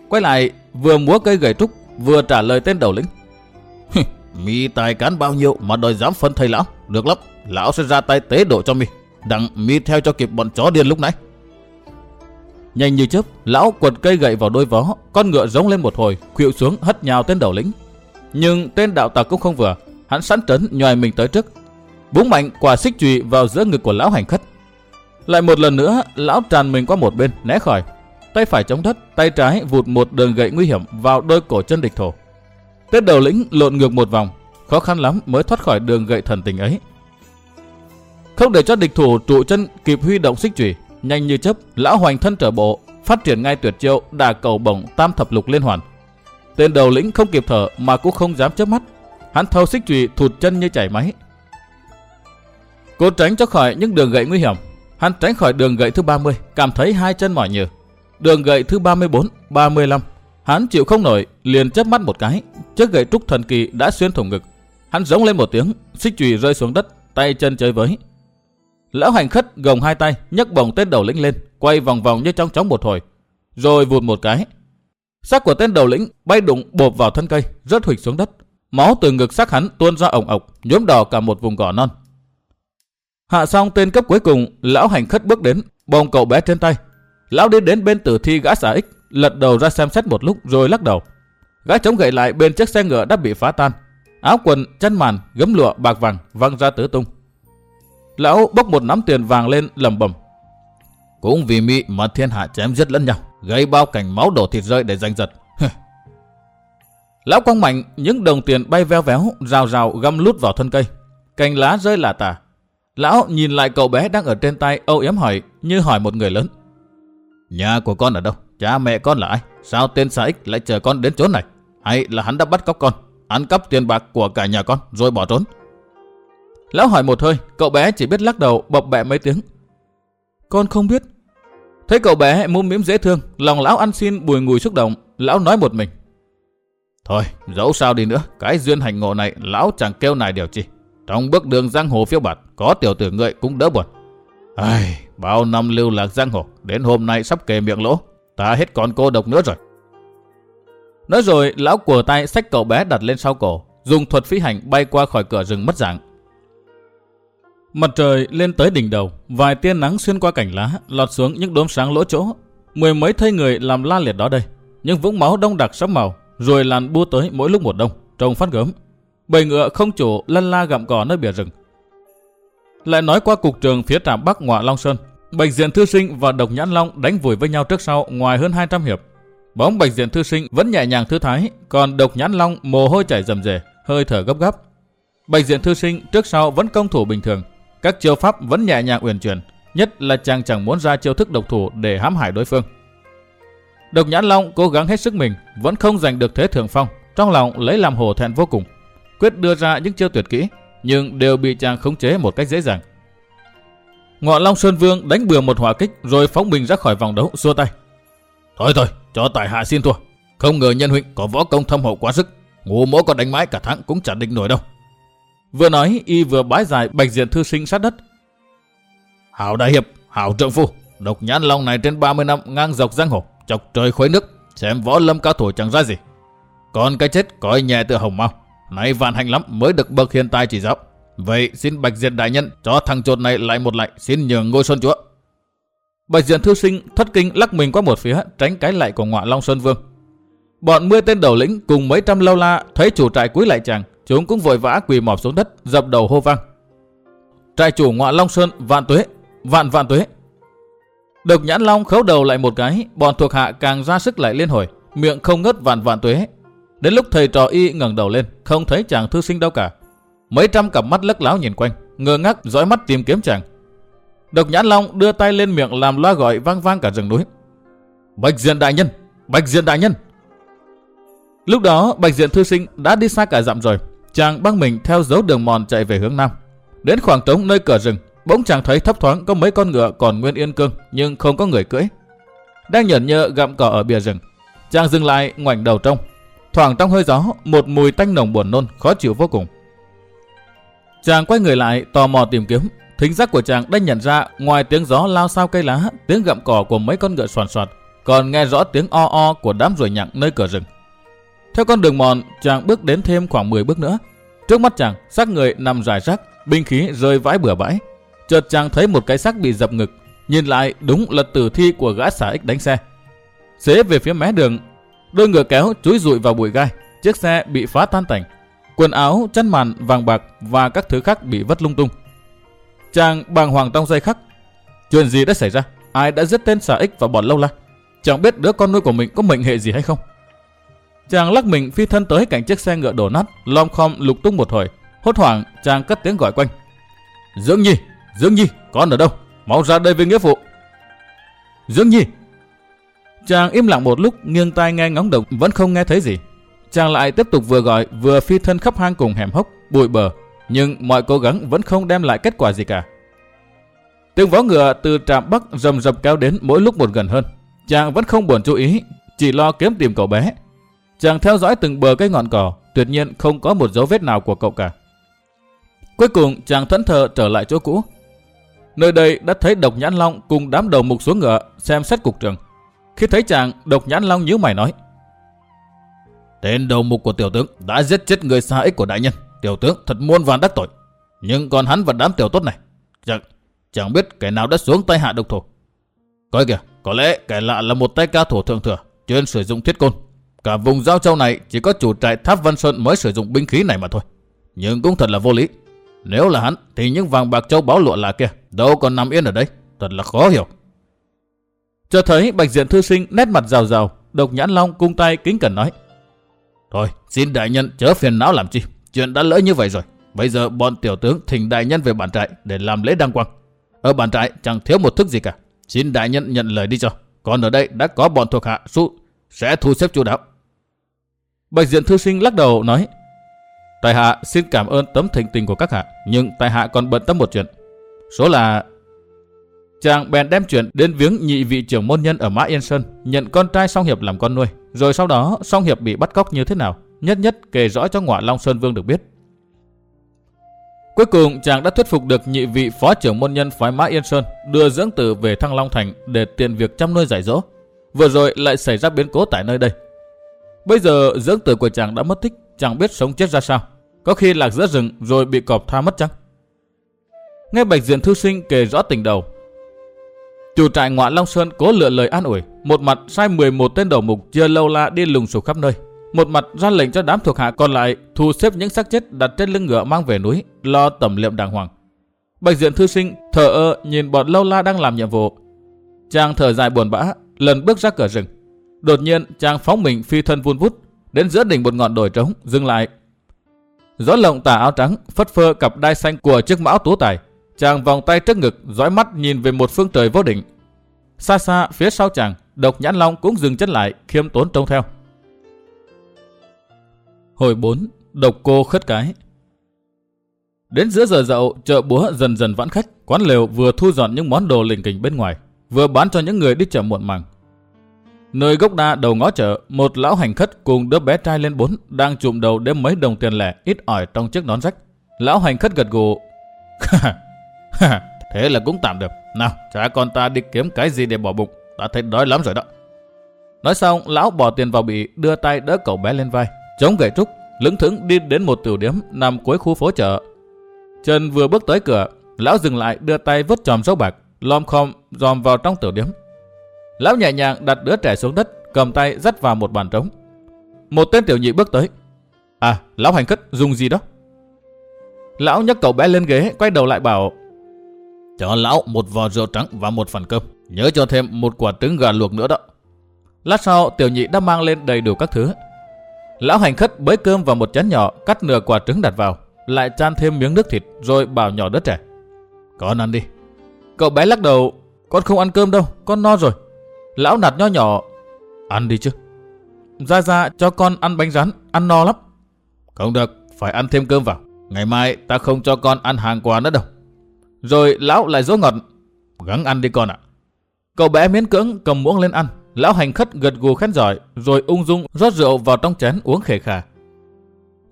quay lại vừa múa cây gậy trúc vừa trả lời tên đầu lĩnh. mi tài cán bao nhiêu mà đòi dám phân thây lão, được lắm, lão sẽ ra tay tế độ cho mi, đặng mi theo cho kịp bọn chó điên lúc nãy. Nhanh như chớp, lão quật cây gậy vào đôi vó, con ngựa giống lên một hồi, khuỵu xuống hất nhào tên đầu lĩnh. Nhưng tên đạo tặc cũng không vừa, hắn sẵn trấn nhòi mình tới trước, búng mạnh quả xích chùy vào giữa ngực của lão hành khất. Lại một lần nữa, lão tràn mình qua một bên, né khỏi. Tay phải chống đất, tay trái vụt một đường gậy nguy hiểm vào đôi cổ chân địch thổ. Tên đầu lĩnh lộn ngược một vòng, khó khăn lắm mới thoát khỏi đường gậy thần tình ấy. Không để cho địch thủ trụ chân kịp huy động xích chùy, nhanh như chớp, lão hoành thân trở bộ, phát triển ngay tuyệt chiêu đà cầu bổng tam thập lục liên hoàn. Tên đầu lĩnh không kịp thở mà cũng không dám chớp mắt, hắn thâu xích chùy thụt chân như chảy máy. Cố tránh cho khỏi những đường gậy nguy hiểm, hắn tránh khỏi đường gậy thứ 30, cảm thấy hai chân mỏi nhừ. Đường gậy thứ 34, 35, hắn chịu không nổi, liền chớp mắt một cái, chiếc gậy trúc thần kỳ đã xuyên thủng ngực. Hắn giống lên một tiếng, xích chùy rơi xuống đất, tay chân chơi với, Lão hành khất gồng hai tay, nhấc bổng tên đầu lĩnh lên, quay vòng vòng như trong chóng một hồi, rồi vụt một cái. Xác của tên đầu lĩnh bay đụng bộp vào thân cây, rớt huỵch xuống đất. Máu từ ngực xác hắn tuôn ra ổng ọc, nhuốm đỏ cả một vùng cỏ non. Hạ xong tên cấp cuối cùng, lão hành khất bước đến, bồng cậu bé trên tay. Lão đi đến bên tử thi gã xả ích, lật đầu ra xem xét một lúc rồi lắc đầu. Gã chống gậy lại bên chiếc xe ngựa đã bị phá tan. Áo quần, chân màn, gấm lụa bạc vàng văng ra tứ tung. Lão bốc một nắm tiền vàng lên lầm bầm. Cũng vì mỹ mà thiên hạ chém giết lẫn nhau, gây bao cảnh máu đổ thịt rơi để giành giật. Lão quăng mạnh, những đồng tiền bay veo véo, rào rào găm lút vào thân cây. Cành lá rơi lả tả. Lão nhìn lại cậu bé đang ở trên tay âu yếm hỏi, như hỏi một người lớn. Nhà của con ở đâu? Cha mẹ con là ai? Sao tên xã ích lại chờ con đến chỗ này? Hay là hắn đã bắt cóc con, ăn cắp tiền bạc của cả nhà con rồi bỏ trốn? Lão hỏi một hơi, cậu bé chỉ biết lắc đầu bập bẹ mấy tiếng. Con không biết. Thấy cậu bé mũm miếm dễ thương, lòng lão ăn xin bùi ngùi xúc động, lão nói một mình. Thôi, dẫu sao đi nữa, cái duyên hành ngộ này lão chẳng kêu này điều chi. Trong bước đường giang hồ phiêu bạt, có tiểu tử ngợi cũng đỡ buồn. Ai, bao năm lưu lạc giang hồ, đến hôm nay sắp kề miệng lỗ, ta hết còn cô độc nữa rồi. Nói rồi, lão của tay xách cậu bé đặt lên sau cổ, dùng thuật phi hành bay qua khỏi cửa rừng mất dạng. Mặt trời lên tới đỉnh đầu, vài tia nắng xuyên qua cảnh lá, lọt xuống những đốm sáng lỗ chỗ. Mười mấy thây người làm la liệt đó đây. Những vũng máu đông đặc sẫm màu, rồi làn bua tới mỗi lúc một đông, trông phát gớm. Bầy ngựa không chủ lăn la gặm cỏ nơi bìa rừng. Lại nói qua cục trường phía trạm bắc Ngọa Long Sơn, Bạch Diện Thư Sinh và Độc Nhãn Long đánh vùi với nhau trước sau ngoài hơn 200 hiệp. Bóng Bạch Diện Thư Sinh vẫn nhẹ nhàng thư thái, còn Độc Nhãn Long mồ hôi chảy rầm rề, hơi thở gấp gáp. Bạch Diện Thư Sinh trước sau vẫn công thủ bình thường, các chiêu pháp vẫn nhẹ nhàng uyển chuyển, nhất là chàng chẳng muốn ra chiêu thức độc thủ để hãm hại đối phương. Độc Nhãn Long cố gắng hết sức mình, vẫn không giành được thế thượng phong, trong lòng lấy làm hổ thẹn vô cùng. Quyết đưa ra những chiêu tuyệt kỹ, nhưng đều bị chàng khống chế một cách dễ dàng. Ngọ Long Sơn Vương đánh bừa một hỏa kích rồi phóng mình ra khỏi vòng đấu, xua tay. Thôi thôi, cho tài hạ xin thua. Không ngờ nhân huynh có võ công thâm hậu quá sức. Ngủ mỗi còn đánh mãi cả tháng cũng chẳng định nổi đâu. Vừa nói y vừa bái dài bạch diện thư sinh sát đất. Hảo đại hiệp, hảo trượng phu, độc nhãn long này trên 30 năm ngang dọc giang hồ, chọc trời khuấy nước, xem võ lâm cao thủ chẳng ra gì. còn cái chết coi nhẹ tự hồng mau. Nay vạn hạnh lắm mới được bậc hiện tài chỉ giáo. Vậy xin Bạch Diện đại nhân cho thằng chột này lại một lạy xin nhường ngôi sơn chúa. Bạch Diện thư sinh thất kinh lắc mình qua một phía tránh cái lạy của ngọa Long Sơn Vương. Bọn mươi tên đầu lĩnh cùng mấy trăm lâu la thấy chủ trại cúi lại chàng, chúng cũng vội vã quỳ mọp xuống đất, dập đầu hô vang. Trại chủ ngọa Long Sơn vạn tuế, vạn vạn tuế. Độc nhãn long khấu đầu lại một cái, bọn thuộc hạ càng ra sức lại liên hồi, miệng không ngớt vạn vạn tuế. Đến lúc thầy trò y ngẩng đầu lên, không thấy chàng thư sinh đâu cả. Mấy trăm cặp mắt lấc láo nhìn quanh, ngơ ngác dõi mắt tìm kiếm chàng. Độc nhãn long đưa tay lên miệng làm loa gọi vang vang cả rừng núi. Bạch diện đại nhân, bạch diện đại nhân. Lúc đó bạch diện thư sinh đã đi xa cả dặm rồi, chàng băng mình theo dấu đường mòn chạy về hướng nam. Đến khoảng trống nơi cửa rừng, bỗng chàng thấy thấp thoáng có mấy con ngựa còn nguyên yên cương nhưng không có người cưỡi. Đang nhẫn nhơ gặm cỏ ở bìa rừng, chàng dừng lại ngoảnh đầu trông. Thoảng trong hơi gió, một mùi tanh nồng buồn nôn khó chịu vô cùng. Chàng quay người lại tò mò tìm kiếm, thính giác của chàng đã nhận ra ngoài tiếng gió lao sao cây lá, tiếng gặm cỏ của mấy con ngựa soàn soạt, còn nghe rõ tiếng o o của đám ruồi nhặng nơi cửa rừng. Theo con đường mòn, chàng bước đến thêm khoảng 10 bước nữa. Trước mắt chàng, xác người nằm rải rác, binh khí rơi vãi bừa bãi. Chợt chàng thấy một cái xác bị dập ngực, nhìn lại đúng là tử thi của gã xả ích đánh xe. Xế về phía mé đường, đôi ngựa kéo chúi rụi vào bụi gai, chiếc xe bị phá tan tành. Quần áo, chăn màn, vàng bạc và các thứ khác bị vất lung tung. Chàng bàng hoàng trong dây khắc. Chuyện gì đã xảy ra? Ai đã giết tên xả ích và bọn lâu la? Chẳng biết đứa con nuôi của mình có mệnh hệ gì hay không? Chàng lắc mình phi thân tới cạnh chiếc xe ngựa đổ nát, lom khom lục tung một hồi. Hốt hoảng, chàng cất tiếng gọi quanh. Dương Nhi, Dương Nhi, con ở đâu? Mau ra đây với nghĩa phụ. Dương Nhi. Chàng im lặng một lúc, nghiêng tai nghe ngóng động, vẫn không nghe thấy gì. Chàng lại tiếp tục vừa gọi, vừa phi thân khắp hang cùng hẻm hốc, bụi bờ, nhưng mọi cố gắng vẫn không đem lại kết quả gì cả. Tiếng vó ngựa từ trạm bắc rầm rập kéo đến mỗi lúc một gần hơn. Chàng vẫn không buồn chú ý, chỉ lo kiếm tìm cậu bé, Chàng theo dõi từng bờ cây ngọn cỏ, tuyệt nhiên không có một dấu vết nào của cậu cả. Cuối cùng chàng thẫn thờ trở lại chỗ cũ. Nơi đây đã thấy độc nhãn long cùng đám đầu mục xuống ngựa xem xét cục trường. Khi thấy chàng, độc nhãn long nhíu mày nói. Tên đầu mục của tiểu tướng đã giết chết người xa ích của đại nhân. Tiểu tướng thật muôn vàn đắc tội. Nhưng còn hắn và đám tiểu tốt này, chẳng, chẳng biết kẻ nào đã xuống tay hạ độc thủ. Coi kìa, có lẽ kẻ lạ là một tay cao thủ thượng thừa, chuyên sử dụng thiết côn Cả vùng Giao Châu này chỉ có chủ trại Tháp Văn Sơn mới sử dụng binh khí này mà thôi. Nhưng cũng thật là vô lý. Nếu là hắn thì những vàng bạc châu báu lụa là kia đâu còn nằm yên ở đây. Thật là khó hiểu. Cho thấy bạch diện thư sinh nét mặt rào rào, độc nhãn long cung tay kính cẩn nói. Thôi, xin đại nhân chớ phiền não làm chi. Chuyện đã lỡ như vậy rồi. Bây giờ bọn tiểu tướng thỉnh đại nhân về bản trại để làm lễ đăng quang. Ở bản trại chẳng thiếu một thức gì cả. Xin đại nhân nhận lời đi cho. Còn ở đây đã có bọn thuộc hạ su sẽ thu xếp chú đáo. Bạch diện thư sinh lắc đầu nói, Tài hạ xin cảm ơn tấm thành tình của các hạ, nhưng tài hạ còn bận tâm một chuyện. Số là... Chàng bèn đem chuyện đến viếng nhị vị trưởng môn nhân ở Mã Yên Sơn, nhận con trai Song Hiệp làm con nuôi. Rồi sau đó Song Hiệp bị bắt cóc như thế nào, nhất nhất kể rõ cho ngọa Long Sơn Vương được biết. Cuối cùng chàng đã thuyết phục được nhị vị phó trưởng môn nhân phái Mã Yên Sơn đưa dưỡng tử về Thăng Long Thành để tiện việc chăm nuôi giải dỗ. Vừa rồi lại xảy ra biến cố tại nơi đây, Bây giờ dưỡng tử của chàng đã mất tích, chẳng biết sống chết ra sao. Có khi lạc giữa rừng rồi bị cọp tha mất chăng? Nghe Bạch Diện Thư Sinh kể rõ tình đầu. Chủ trại ngoại Long Sơn cố lựa lời an ủi, một mặt sai 11 tên đầu mục chưa lâu la đi lùng sục khắp nơi. Một mặt ra lệnh cho đám thuộc hạ còn lại thu xếp những xác chết đặt trên lưng ngựa mang về núi, lo tẩm liệm đàng hoàng. Bạch Diện Thư Sinh thở ơ nhìn bọn lâu la đang làm nhiệm vụ. Chàng thở dài buồn bã, lần bước ra cửa rừng. Đột nhiên chàng phóng mình phi thân vun vút, đến giữa đỉnh một ngọn đồi trống, dừng lại. Gió lộng tà áo trắng, phất phơ cặp đai xanh của chiếc mão tú tài. Chàng vòng tay trước ngực, dõi mắt nhìn về một phương trời vô định Xa xa phía sau chàng, độc nhãn long cũng dừng chân lại, khiêm tốn trông theo. Hồi 4, độc cô khất cái. Đến giữa giờ dậu, chợ búa dần dần vãn khách, quán lều vừa thu dọn những món đồ lình kình bên ngoài, vừa bán cho những người đi chợ muộn màng. Nơi gốc đa đầu ngõ chợ, một lão hành khất cùng đứa bé trai lên bốn đang chụm đầu đếm mấy đồng tiền lẻ ít ỏi trong chiếc nón rách. Lão hành khất gật gù. Thế là cũng tạm được. Nào, cha con ta đi kiếm cái gì để bỏ bụng. Ta thấy đói lắm rồi đó. Nói xong, lão bỏ tiền vào bị, đưa tay đỡ cậu bé lên vai. chống gậy trúc, lững thững đi đến một tiểu điếm nằm cuối khu phố chợ. Trần vừa bước tới cửa, lão dừng lại đưa tay vứt tròm dấu bạc, lom khom dòm vào trong tiểu điếm. Lão nhẹ nhàng đặt đứa trẻ xuống đất, cầm tay dắt vào một bàn trống. Một tên tiểu nhị bước tới. À, lão hành khất dùng gì đó? Lão nhấc cậu bé lên ghế, quay đầu lại bảo. Cho lão một vò rượu trắng và một phần cơm. Nhớ cho thêm một quả trứng gà luộc nữa đó. Lát sau, tiểu nhị đã mang lên đầy đủ các thứ. Lão hành khất bới cơm vào một chén nhỏ, cắt nửa quả trứng đặt vào, lại chan thêm miếng nước thịt, rồi bảo nhỏ đứa trẻ. Con ăn đi. Cậu bé lắc đầu, con không ăn cơm đâu, con no rồi. Lão nạt nho nhỏ, ăn đi chứ. Ra ra cho con ăn bánh rán, ăn no lắm. Không được, phải ăn thêm cơm vào. Ngày mai ta không cho con ăn hàng quà nữa đâu. Rồi lão lại dỗ ngọt. Gắng ăn đi con ạ. Cậu bé miễn cưỡng cầm muỗng lên ăn. Lão hành khất gật gù khen giỏi rồi ung dung rót rượu vào trong chén uống khề khà.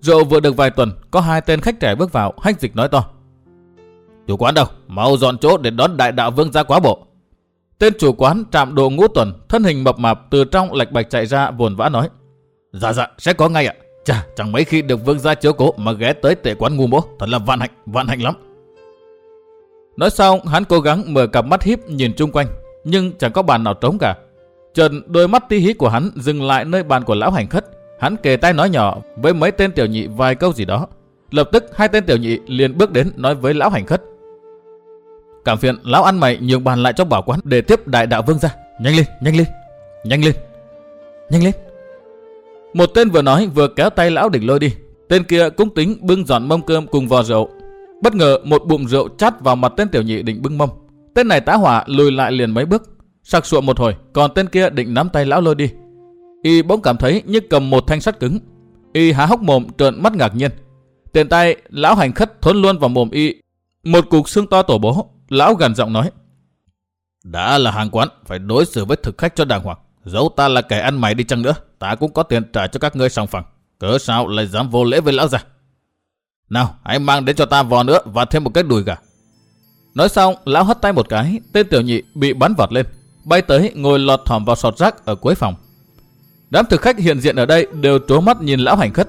Rượu vừa được vài tuần, có hai tên khách trẻ bước vào, hách dịch nói to. Chủ quán đâu, mau dọn chỗ để đón đại đạo vương ra quá bộ. Tên chủ quán trạm độ ngũ tuần, thân hình mập mạp từ trong lạch bạch chạy ra buồn vã nói. Dạ dạ, sẽ có ngay ạ. Chà, chẳng mấy khi được vương gia chiếu cố mà ghé tới tệ quán ngu mố, thật là vạn hạnh, vạn hạnh lắm. Nói xong, hắn cố gắng mở cặp mắt híp nhìn chung quanh, nhưng chẳng có bàn nào trống cả. Trần đôi mắt tí hí của hắn dừng lại nơi bàn của lão hành khất. Hắn kề tay nói nhỏ với mấy tên tiểu nhị vài câu gì đó. Lập tức hai tên tiểu nhị liền bước đến nói với lão hành khất. Cảm phiền lão ăn mày nhường bàn lại cho bảo quán để tiếp đại đạo vương ra. Nhanh lên, nhanh lên, nhanh lên, nhanh lên. Một tên vừa nói vừa kéo tay lão đỉnh lôi đi. Tên kia cũng tính bưng dọn mâm cơm cùng vò rượu. Bất ngờ một bụng rượu chát vào mặt tên tiểu nhị định bưng mâm. Tên này tá hỏa lùi lại liền mấy bước. Sặc sụa một hồi, còn tên kia định nắm tay lão lôi đi. Y bỗng cảm thấy như cầm một thanh sắt cứng. Y há hốc mồm trợn mắt ngạc nhiên. Tiền tay lão hành khất thốn luôn vào mồm y. Một cục xương to tổ bố, lão gần giọng nói. Đã là hàng quán, phải đối xử với thực khách cho đàng hoàng. Dẫu ta là kẻ ăn mày đi chăng nữa, ta cũng có tiền trả cho các ngươi sòng phẳng. Cớ sao lại dám vô lễ với lão già? Nào, hãy mang đến cho ta vò nữa và thêm một cái đùi gà. Nói xong, lão hất tay một cái, tên tiểu nhị bị bắn vọt lên, bay tới ngồi lọt thỏm vào sọt rác ở cuối phòng. Đám thực khách hiện diện ở đây đều trố mắt nhìn lão hành khất.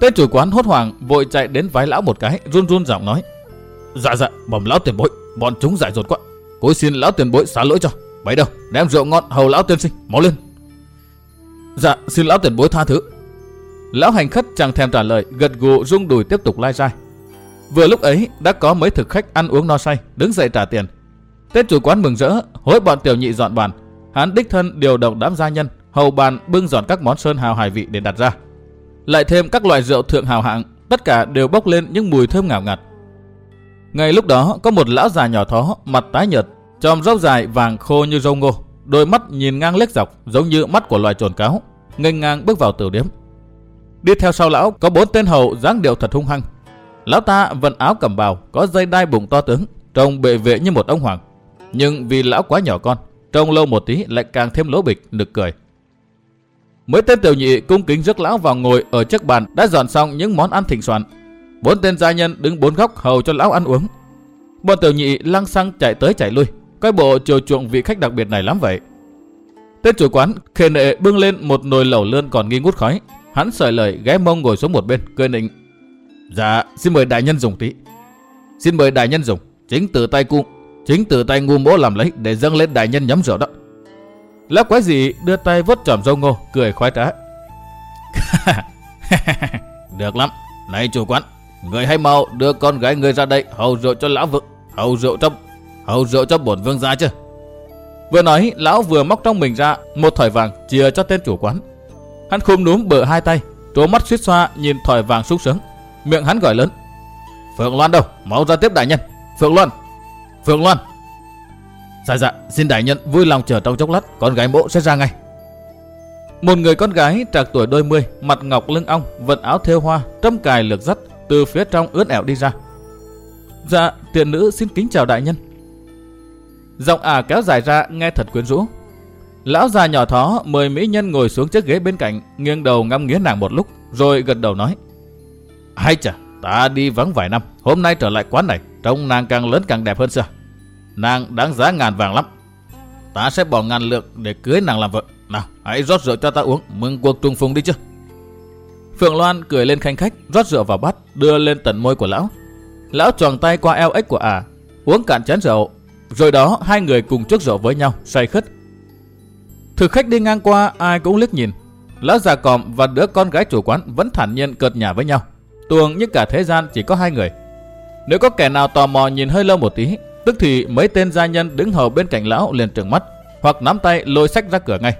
Tên chủ quán hốt hoảng vội chạy đến vái lão một cái, run run giọng nói. Dạ dạ, bẩm lão tiền bối, bọn chúng dại dột quá. Cối xin lão tiền bối xá lỗi cho. Bấy đâu, đem rượu ngon hầu lão tiên sinh, máu lên. Dạ, xin lão tiền bối tha thứ. Lão hành khất chẳng thèm trả lời, gật gù rung đùi tiếp tục lai dai. Vừa lúc ấy, đã có mấy thực khách ăn uống no say, đứng dậy trả tiền. tết chủ quán mừng rỡ, hối bọn tiểu nhị dọn bàn. Hắn đích thân điều động đám gia nhân, hầu bàn bưng dọn các món sơn hào hải vị để đặt ra. Lại thêm các loại rượu thượng hào hạng, tất cả đều bốc lên những mùi thơm ngào ngạt. Ngay lúc đó, có một lão già nhỏ thó, mặt tái nhợt, tròm râu dài vàng khô như râu ngô, đôi mắt nhìn ngang lếch dọc giống như mắt của loài trồn cáo, nghênh ngang bước vào tiểu điếm. Đi theo sau lão có bốn tên hầu dáng điệu thật hung hăng. Lão ta vận áo cầm bào, có dây đai bụng to tướng, trông bệ vệ như một ông hoàng. Nhưng vì lão quá nhỏ con, trông lâu một tí lại càng thêm lỗ bịch, nực cười. Mấy tên tiểu nhị cung kính rước lão vào ngồi ở chiếc bàn đã dọn xong những món ăn thịnh soạn. Bốn tên gia nhân đứng bốn góc hầu cho lão ăn uống. Bọn tiểu nhị lăng xăng chạy tới chạy lui, coi bộ chiều chuộng vị khách đặc biệt này lắm vậy. Tên chủ quán khề nệ bưng lên một nồi lẩu lươn còn nghi ngút khói. Hắn sợi lời ghé mông ngồi xuống một bên, cười nịnh. Dạ, xin mời đại nhân dùng tí. Xin mời đại nhân dùng, chính từ tay cung, chính từ tay ngu mỗ làm lấy để dâng lên đại nhân nhắm rượu đó. Lão quái gì đưa tay vớt tròm râu ngô, cười khoái trá. Được lắm, này chủ quán, người hay mau đưa con gái người ra đây hầu rượu cho lão vượng, hầu rượu trong, hầu rượu cho bổn vương ra chứ. Vừa nói, lão vừa móc trong mình ra một thỏi vàng chia cho tên chủ quán. Hắn khum núm bờ hai tay, trố mắt suýt xoa nhìn thỏi vàng sung sướng. Miệng hắn gọi lớn. Phượng Loan đâu? Mau ra tiếp đại nhân. Phượng Loan! Phượng Loan! Dạ dạ, xin đại nhân vui lòng chờ trong chốc lát, con gái mộ sẽ ra ngay. Một người con gái trạc tuổi đôi mươi, mặt ngọc lưng ong, vận áo thêu hoa, trâm cài lược dắt, từ phía trong ướt ẻo đi ra. Dạ, tiện nữ xin kính chào đại nhân. Giọng ả kéo dài ra nghe thật quyến rũ. Lão già nhỏ thó mời mỹ nhân ngồi xuống chiếc ghế bên cạnh, nghiêng đầu ngắm nghía nàng một lúc, rồi gật đầu nói. Hay chà, ta đi vắng vài năm, hôm nay trở lại quán này, trông nàng càng lớn càng đẹp hơn xưa. Nàng đáng giá ngàn vàng lắm. Ta sẽ bỏ ngàn lượng để cưới nàng làm vợ. Nào, hãy rót rượu cho ta uống, mừng cuộc trùng phùng đi chứ. Phượng Loan cười lên khanh khách, rót rượu vào bát, đưa lên tận môi của lão. Lão tròn tay qua eo ếch của ả, uống cạn chén rượu. Rồi đó hai người cùng trước rượu với nhau, say khất. Thực khách đi ngang qua ai cũng liếc nhìn. Lão già còm và đứa con gái chủ quán vẫn thản nhiên cợt nhả với nhau. Tuồng như cả thế gian chỉ có hai người. Nếu có kẻ nào tò mò nhìn hơi lâu một tí, tức thì mấy tên gia nhân đứng hầu bên cạnh lão liền trừng mắt, hoặc nắm tay lôi sách ra cửa ngay.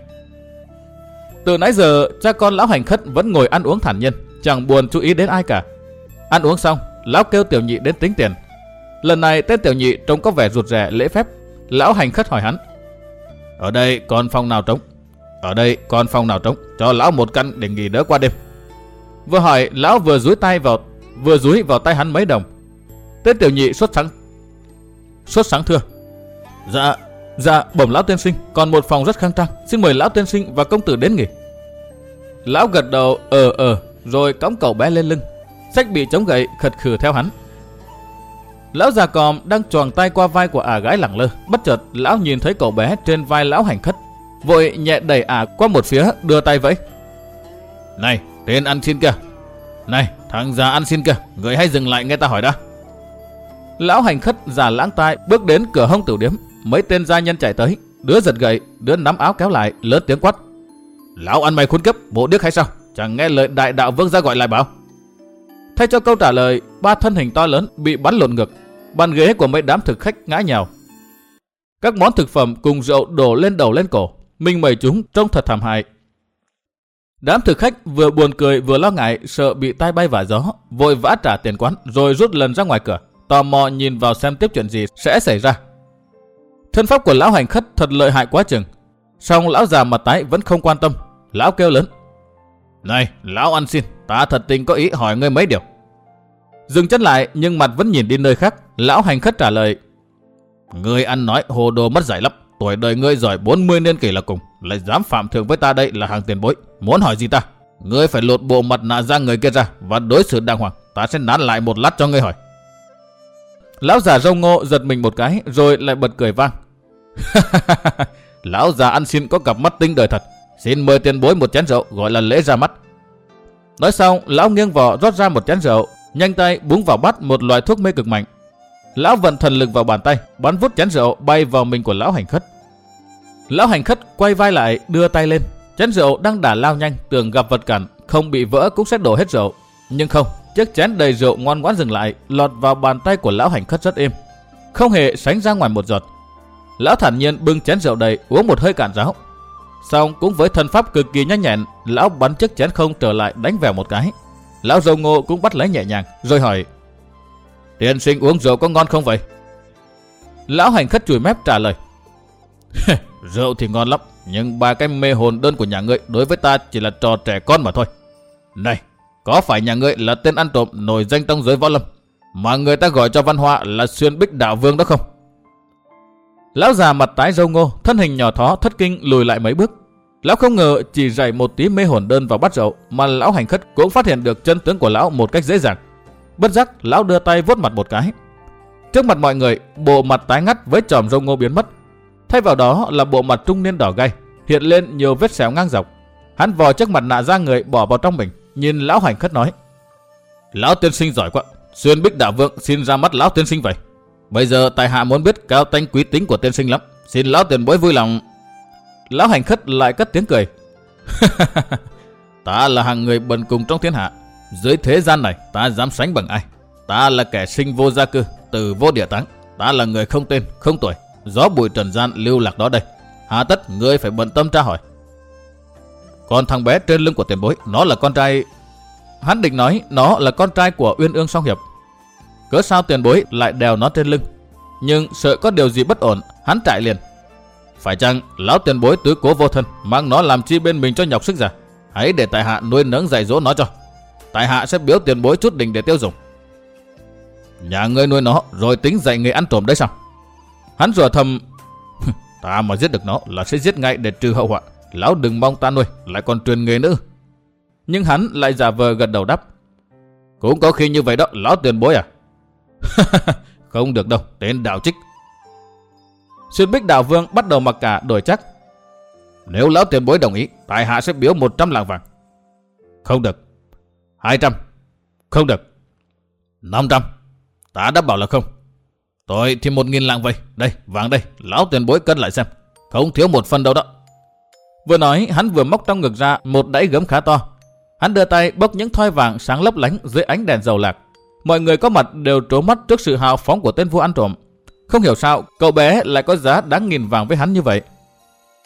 Từ nãy giờ, cha con lão hành khất vẫn ngồi ăn uống thản nhiên, chẳng buồn chú ý đến ai cả. Ăn uống xong, lão kêu tiểu nhị đến tính tiền. Lần này tên tiểu nhị trông có vẻ rụt rè lễ phép. Lão hành khất hỏi hắn. Ở đây còn phòng nào trống? Ở đây còn phòng nào trống? Cho lão một căn để nghỉ đỡ qua đêm. Vừa hỏi, lão vừa dúi tay vào vừa dúi vào tay hắn mấy đồng. Tên tiểu nhị xuất sáng xuất sáng thưa. Dạ, dạ, bẩm lão tiên sinh, còn một phòng rất khang trang, xin mời lão tiên sinh và công tử đến nghỉ. Lão gật đầu ờ ờ, rồi cõng cậu bé lên lưng, sách bị chống gậy khật khử theo hắn. Lão già còm đang choàng tay qua vai của ả gái lẳng lơ, bất chợt lão nhìn thấy cậu bé trên vai lão hành khất, vội nhẹ đẩy ả qua một phía, đưa tay vẫy. Này, tên ăn xin kìa. Này, thằng già ăn xin kìa, người hãy dừng lại nghe ta hỏi đã. Lão hành khất già lãng tai bước đến cửa hông tử điếm, mấy tên gia nhân chạy tới, đứa giật gậy, đứa nắm áo kéo lại, lớn tiếng quát. Lão ăn mày khốn kiếp, bộ điếc hay sao? Chẳng nghe lời đại đạo vương gia gọi lại bảo. Thay cho câu trả lời, ba thân hình to lớn bị bắn lộn ngược, bàn ghế của mấy đám thực khách ngã nhào. Các món thực phẩm cùng rượu đổ lên đầu lên cổ, mình mẩy chúng trông thật thảm hại. Đám thực khách vừa buồn cười vừa lo ngại sợ bị tai bay vả gió, vội vã trả tiền quán rồi rút lần ra ngoài cửa, tò mò nhìn vào xem tiếp chuyện gì sẽ xảy ra. Thân pháp của lão hành khất thật lợi hại quá chừng, song lão già mặt tái vẫn không quan tâm, lão kêu lớn. Này, lão ăn xin, ta thật tình có ý hỏi ngươi mấy điều. Dừng chân lại nhưng mặt vẫn nhìn đi nơi khác, lão hành khất trả lời. Ngươi ăn nói hồ đồ mất giải lắm, tuổi đời ngươi giỏi 40 niên kỷ là cùng, lại dám phạm thượng với ta đây là hàng tiền bối, muốn hỏi gì ta? Ngươi phải lột bộ mặt nạ ra người kia ra và đối xử đàng hoàng, ta sẽ nán lại một lát cho ngươi hỏi. Lão già râu ngô giật mình một cái rồi lại bật cười vang. Lão già ăn xin có cặp mắt tinh đời thật, xin mời tiền bối một chén rượu gọi là lễ ra mắt. Nói xong, lão nghiêng vỏ rót ra một chén rượu, nhanh tay búng vào bát một loại thuốc mê cực mạnh. Lão vận thần lực vào bàn tay, bắn vút chén rượu bay vào mình của lão hành khất. Lão hành khất quay vai lại, đưa tay lên. Chén rượu đang đả lao nhanh, tưởng gặp vật cản, không bị vỡ cũng sẽ đổ hết rượu. Nhưng không, chiếc chén đầy rượu ngoan ngoãn dừng lại, lọt vào bàn tay của lão hành khất rất êm. Không hề sánh ra ngoài một giọt. Lão thản nhiên bưng chén rượu đầy, uống một hơi cạn ráo. Xong cũng với thân pháp cực kỳ nhanh nhẹn, lão bắn chiếc chén không trở lại đánh vào một cái. Lão dâu ngô cũng bắt lấy nhẹ nhàng, rồi hỏi. Tiên sinh uống rượu có ngon không vậy? Lão hành khất chùi mép trả lời. rượu thì ngon lắm, nhưng ba cái mê hồn đơn của nhà ngươi đối với ta chỉ là trò trẻ con mà thôi. Này, có phải nhà ngươi là tên ăn trộm nổi danh trong giới võ lâm, mà người ta gọi cho văn hoa là xuyên bích đạo vương đó không? Lão già mặt tái râu ngô, thân hình nhỏ thó thất kinh lùi lại mấy bước. Lão không ngờ chỉ dạy một tí mê hồn đơn vào bắt rượu mà lão hành khất cũng phát hiện được chân tướng của lão một cách dễ dàng. Bất giác, lão đưa tay vuốt mặt một cái. Trước mặt mọi người, bộ mặt tái ngắt với tròm râu ngô biến mất. Thay vào đó là bộ mặt trung niên đỏ gay, hiện lên nhiều vết sẹo ngang dọc. Hắn vò chiếc mặt nạ ra người bỏ vào trong mình, nhìn lão hành khất nói. Lão tiên sinh giỏi quá, xuyên bích đạo vượng xin ra mắt lão tiên sinh vậy. Bây giờ tài hạ muốn biết cao tanh quý tính của tiên sinh lắm, xin lão tiền bối vui lòng. Lão hành khất lại cất tiếng cười. ta là hàng người bần cùng trong thiên hạ, dưới thế gian này ta dám sánh bằng ai? Ta là kẻ sinh vô gia cư, từ vô địa táng. Ta là người không tên, không tuổi, gió bụi trần gian lưu lạc đó đây. Hà tất ngươi phải bận tâm tra hỏi. Còn thằng bé trên lưng của tiền bối, nó là con trai... Hắn định nói nó là con trai của Uyên Ương Song Hiệp. Cớ sao tiền bối lại đèo nó trên lưng? Nhưng sợ có điều gì bất ổn, hắn chạy liền. Phải chăng lão tiền bối tứ cố vô thân, mang nó làm chi bên mình cho nhọc sức giả? Hãy để tại hạ nuôi nấng dạy dỗ nó cho tại hạ sẽ biếu tiền bối chút đỉnh để tiêu dùng. Nhà ngươi nuôi nó rồi tính dạy người ăn trộm đấy sao? Hắn rủa thầm, ta mà giết được nó là sẽ giết ngay để trừ hậu họa. Lão đừng mong ta nuôi, lại còn truyền nghề nữa. Nhưng hắn lại giả vờ gật đầu đáp. Cũng có khi như vậy đó, lão tiền bối à? Không được đâu, tên đạo trích. Xuyên bích đạo vương bắt đầu mặc cả đổi chắc. Nếu lão tiền bối đồng ý, tại hạ sẽ biếu 100 lạng vàng. Không được, 200. Không được. 500. Ta đã bảo là không. Tôi thì một nghìn lạng vậy. Đây, vàng đây, lão tiền bối cân lại xem. Không thiếu một phần đâu đó. Vừa nói, hắn vừa móc trong ngực ra một đáy gấm khá to. Hắn đưa tay bốc những thoi vàng sáng lấp lánh dưới ánh đèn dầu lạc. Mọi người có mặt đều trố mắt trước sự hào phóng của tên vua ăn trộm. Không hiểu sao cậu bé lại có giá đáng nghìn vàng với hắn như vậy.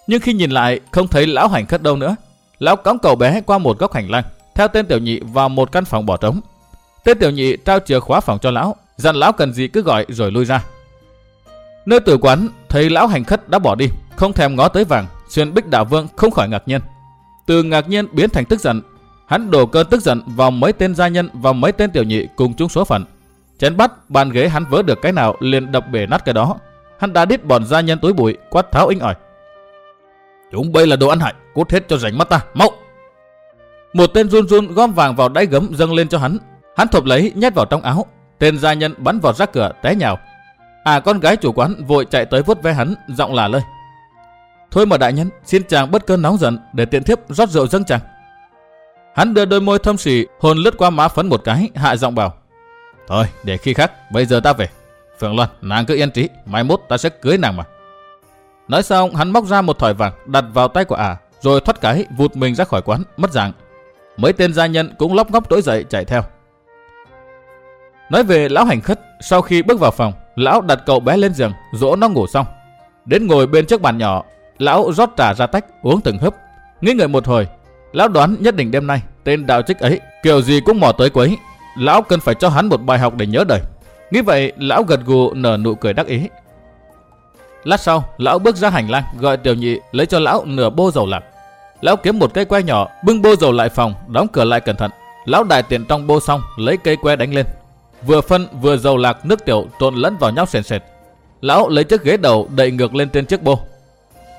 Nhưng khi nhìn lại không thấy lão hành khất đâu nữa. Lão cõng cậu bé qua một góc hành lang, theo tên tiểu nhị vào một căn phòng bỏ trống. Tên tiểu nhị trao chìa khóa phòng cho lão, dặn lão cần gì cứ gọi rồi lui ra. Nơi tử quán thấy lão hành khất đã bỏ đi, không thèm ngó tới vàng, xuyên bích đạo vương không khỏi ngạc nhiên. Từ ngạc nhiên biến thành tức giận, hắn đổ cơn tức giận vào mấy tên gia nhân và mấy tên tiểu nhị cùng chung số phận. Chén bắt, bàn ghế hắn vớ được cái nào liền đập bể nát cái đó. Hắn đã đít bọn gia nhân túi bụi, quát tháo inh ỏi. Chúng bây là đồ ăn hại, cút hết cho rảnh mắt ta, mau! Một tên run run gom vàng vào đáy gấm dâng lên cho hắn. Hắn thộp lấy nhét vào trong áo. Tên gia nhân bắn vào rác cửa té nhào. À con gái chủ quán vội chạy tới vuốt ve hắn, giọng là lời. Thôi mà đại nhân, xin chàng bất cơn nóng giận để tiện thiếp rót rượu dâng chàng. Hắn đưa đôi môi thâm sỉ hôn lướt qua má phấn một cái, hạ giọng bảo. Thôi, để khi khác, bây giờ ta về. Phượng Loan, nàng cứ yên trí, mai mốt ta sẽ cưới nàng mà. Nói xong, hắn móc ra một thỏi vàng đặt vào tay của ả, rồi thoát cái vụt mình ra khỏi quán, mất dạng. Mấy tên gia nhân cũng lóc ngóc tối dậy chạy theo. Nói về lão hành khất, sau khi bước vào phòng, lão đặt cậu bé lên giường, dỗ nó ngủ xong. Đến ngồi bên chiếc bàn nhỏ, lão rót trà ra tách, uống từng hớp. Nghĩ ngợi một hồi, lão đoán nhất định đêm nay, tên đạo trích ấy, kiểu gì cũng mò tới quấy. Lão cần phải cho hắn một bài học để nhớ đời. Nghĩ vậy, lão gật gù nở nụ cười đắc ý. Lát sau, lão bước ra hành lang, gọi tiểu nhị lấy cho lão nửa bô dầu lạc. Lão kiếm một cây que nhỏ, bưng bô dầu lại phòng, đóng cửa lại cẩn thận. Lão đại tiện trong bô xong, lấy cây que đánh lên. Vừa phân vừa dầu lạc nước tiểu trộn lẫn vào nhau sền sệt. Lão lấy chiếc ghế đầu đậy ngược lên trên chiếc bô,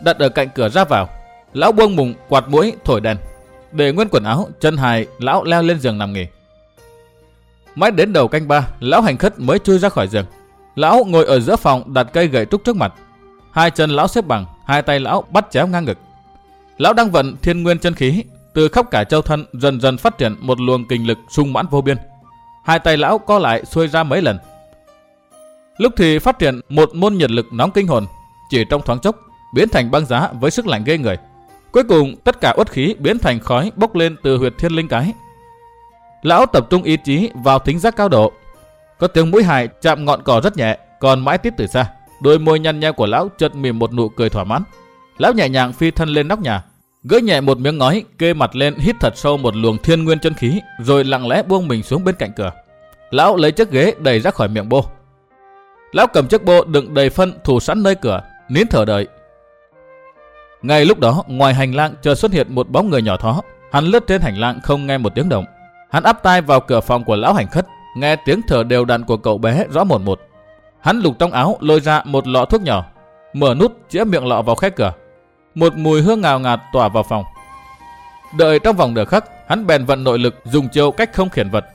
đặt ở cạnh cửa ra vào. Lão buông mùng quạt mũi thổi đèn, để nguyên quần áo, chân hài, lão leo lên giường nằm nghỉ. Mãi đến đầu canh ba, lão hành khất mới chui ra khỏi giường. Lão ngồi ở giữa phòng đặt cây gậy trúc trước mặt, Hai chân lão xếp bằng, hai tay lão bắt chéo ngang ngực. Lão đang vận thiên nguyên chân khí, từ khắp cả châu thân dần dần phát triển một luồng kinh lực sung mãn vô biên. Hai tay lão co lại xuôi ra mấy lần. Lúc thì phát triển một môn nhiệt lực nóng kinh hồn, chỉ trong thoáng chốc biến thành băng giá với sức lạnh ghê người. Cuối cùng tất cả uất khí biến thành khói bốc lên từ huyệt thiên linh cái. Lão tập trung ý chí vào thính giác cao độ. Có tiếng mũi hài chạm ngọn cỏ rất nhẹ, còn mãi tiếp từ xa. Đôi môi nhăn nheo của lão chợt mỉm một nụ cười thỏa mãn. Lão nhẹ nhàng phi thân lên nóc nhà, gỡ nhẹ một miếng ngói, kê mặt lên hít thật sâu một luồng thiên nguyên chân khí, rồi lặng lẽ buông mình xuống bên cạnh cửa. Lão lấy chiếc ghế đẩy ra khỏi miệng bô. Lão cầm chiếc bô đựng đầy phân thủ sẵn nơi cửa, nín thở đợi. Ngay lúc đó, ngoài hành lang chợt xuất hiện một bóng người nhỏ thó. Hắn lướt trên hành lang không nghe một tiếng động. Hắn áp tai vào cửa phòng của lão hành khất, nghe tiếng thở đều đặn của cậu bé rõ một một. Hắn lục trong áo lôi ra một lọ thuốc nhỏ, mở nút chĩa miệng lọ vào khe cửa. Một mùi hương ngào ngạt tỏa vào phòng. Đợi trong vòng nửa khắc, hắn bèn vận nội lực dùng chiêu cách không khiển vật.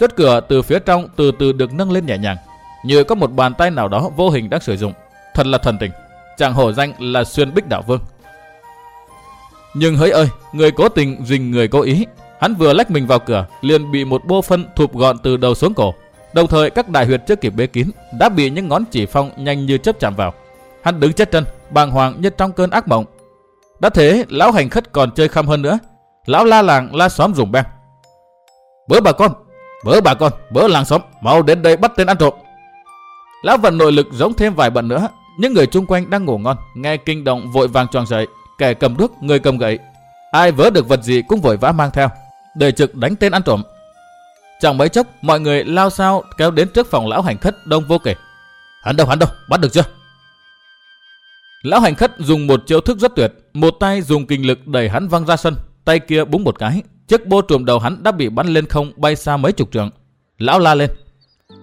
Chốt cửa từ phía trong từ từ được nâng lên nhẹ nhàng, như có một bàn tay nào đó vô hình đang sử dụng. Thật là thần tình. Chàng hổ danh là xuyên bích đạo vương. Nhưng hỡi ơi, người cố tình rình người cố ý. Hắn vừa lách mình vào cửa, liền bị một bô phân thụp gọn từ đầu xuống cổ. Đồng thời các đại huyệt chưa kịp bế kín đã bị những ngón chỉ phong nhanh như chớp chạm vào. Hắn đứng chết chân, bàng hoàng như trong cơn ác mộng. Đã thế, lão hành khất còn chơi khăm hơn nữa. Lão la làng la xóm rùng beng. Bớ bà con, bớ bà con, bớ làng xóm, mau đến đây bắt tên ăn trộm. Lão vận nội lực giống thêm vài bận nữa. Những người chung quanh đang ngủ ngon, nghe kinh động vội vàng tròn dậy. Kẻ cầm đuốc, người cầm gậy. Ai vớ được vật gì cũng vội vã mang theo. Để trực đánh tên ăn trộm. Chẳng mấy chốc, mọi người lao sao kéo đến trước phòng lão hành khất đông vô kể. Hắn đâu, hắn đâu, bắt được chưa? Lão hành khất dùng một chiêu thức rất tuyệt, một tay dùng kinh lực đẩy hắn văng ra sân, tay kia búng một cái, chiếc bô trùm đầu hắn đã bị bắn lên không bay xa mấy chục trượng. Lão la lên.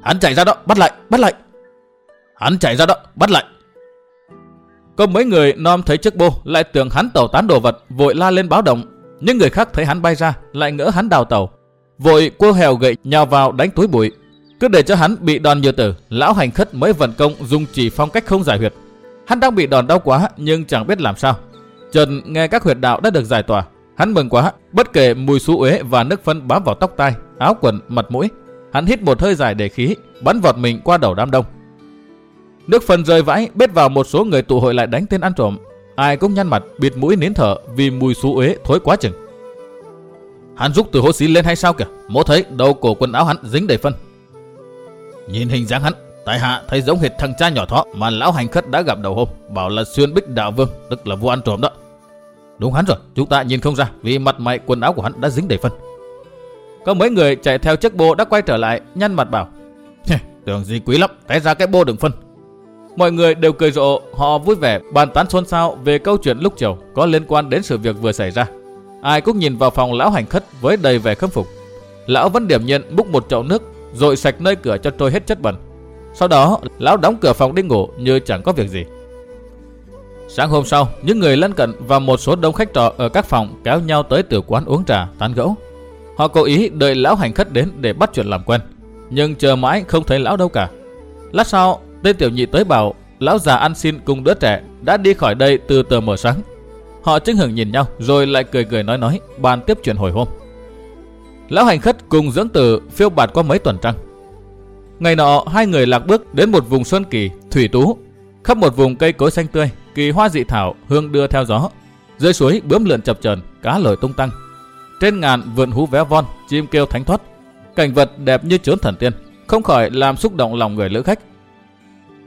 Hắn chạy ra đó, bắt lại, bắt lại. Hắn chạy ra đó, bắt lại. Có mấy người nom thấy chiếc bô lại tưởng hắn tẩu tán đồ vật, vội la lên báo động. Những người khác thấy hắn bay ra, lại ngỡ hắn đào tàu, vội cô hèo gậy nhào vào đánh túi bụi. Cứ để cho hắn bị đòn như tử, lão hành khất mới vận công dùng chỉ phong cách không giải huyệt. Hắn đang bị đòn đau quá nhưng chẳng biết làm sao. Trần nghe các huyệt đạo đã được giải tỏa, Hắn mừng quá, bất kể mùi xú uế và nước phân bám vào tóc tai, áo quần, mặt mũi. Hắn hít một hơi dài để khí, bắn vọt mình qua đầu đám đông. Nước phần rơi vãi, bết vào một số người tụ hội lại đánh tên ăn trộm. Ai cũng nhăn mặt, bịt mũi nín thở vì mùi xú uế thối quá chừng. Hắn rút từ hố xí lên hay sao kìa? Mỗ thấy đầu cổ quần áo hắn dính đầy phân. Nhìn hình dáng hắn, tại hạ thấy giống hệt thằng cha nhỏ thọ mà lão hành khất đã gặp đầu hôm, bảo là xuyên bích đạo vương, tức là vua ăn trộm đó. Đúng hắn rồi, chúng ta nhìn không ra vì mặt mày quần áo của hắn đã dính đầy phân. Có mấy người chạy theo chiếc bô đã quay trở lại, nhăn mặt bảo. Tưởng gì quý lắm, té ra cái bô đựng phân. Mọi người đều cười rộ, họ vui vẻ bàn tán xôn xao về câu chuyện lúc chiều có liên quan đến sự việc vừa xảy ra. Ai cũng nhìn vào phòng lão hành khất với đầy vẻ khâm phục. Lão vẫn điểm nhiên múc một chậu nước, rồi sạch nơi cửa cho trôi hết chất bẩn. Sau đó, lão đóng cửa phòng đi ngủ như chẳng có việc gì. Sáng hôm sau, những người lân cận và một số đông khách trọ ở các phòng kéo nhau tới từ quán uống trà, tán gẫu. Họ cố ý đợi lão hành khất đến để bắt chuyện làm quen, nhưng chờ mãi không thấy lão đâu cả. Lát sau, tên tiểu nhị tới bảo lão già ăn xin cùng đứa trẻ đã đi khỏi đây từ tờ mờ sáng. Họ chứng hưởng nhìn nhau rồi lại cười cười nói nói, bàn tiếp chuyện hồi hôm. Lão hành khất cùng dưỡng tử phiêu bạt qua mấy tuần trăng. Ngày nọ, hai người lạc bước đến một vùng xuân kỳ, thủy tú, khắp một vùng cây cối xanh tươi, kỳ hoa dị thảo hương đưa theo gió. Dưới suối bướm lượn chập chờn, cá lội tung tăng. Trên ngàn vườn hú véo von, chim kêu thánh thoát. Cảnh vật đẹp như chốn thần tiên, không khỏi làm xúc động lòng người lữ khách.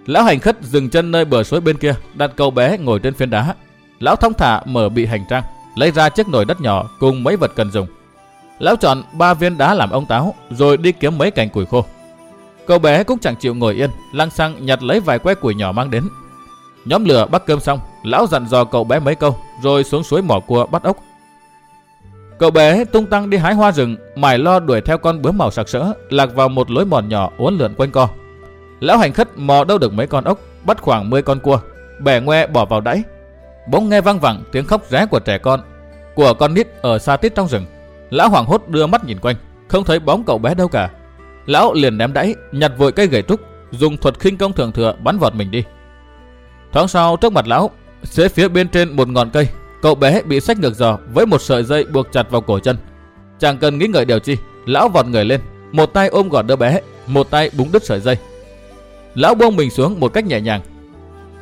Lão hành khất dừng chân nơi bờ suối bên kia, đặt cậu bé ngồi trên phiến đá. Lão thông thả mở bị hành trang, lấy ra chiếc nồi đất nhỏ cùng mấy vật cần dùng. Lão chọn ba viên đá làm ông táo, rồi đi kiếm mấy cành củi khô. Cậu bé cũng chẳng chịu ngồi yên, lăng xăng nhặt lấy vài que củi nhỏ mang đến. Nhóm lửa bắt cơm xong, lão dặn dò cậu bé mấy câu, rồi xuống suối mỏ cua bắt ốc. Cậu bé tung tăng đi hái hoa rừng, mải lo đuổi theo con bướm màu sặc sỡ, lạc vào một lối mòn nhỏ uốn lượn quanh co. Lão hành khất mò đâu được mấy con ốc, bắt khoảng 10 con cua, bẻ ngoe bỏ vào đáy. Bỗng nghe vang vẳng tiếng khóc ré của trẻ con, của con nít ở xa tít trong rừng. Lão hoảng hốt đưa mắt nhìn quanh, không thấy bóng cậu bé đâu cả. Lão liền ném đáy, nhặt vội cây gậy trúc, dùng thuật khinh công thường thừa bắn vọt mình đi. Thoáng sau trước mặt lão, dưới phía bên trên một ngọn cây, cậu bé bị sách ngược giò với một sợi dây buộc chặt vào cổ chân. Chẳng cần nghĩ ngợi điều chi, lão vọt người lên, một tay ôm gọn đứa bé, một tay búng đứt sợi dây. Lão buông mình xuống một cách nhẹ nhàng.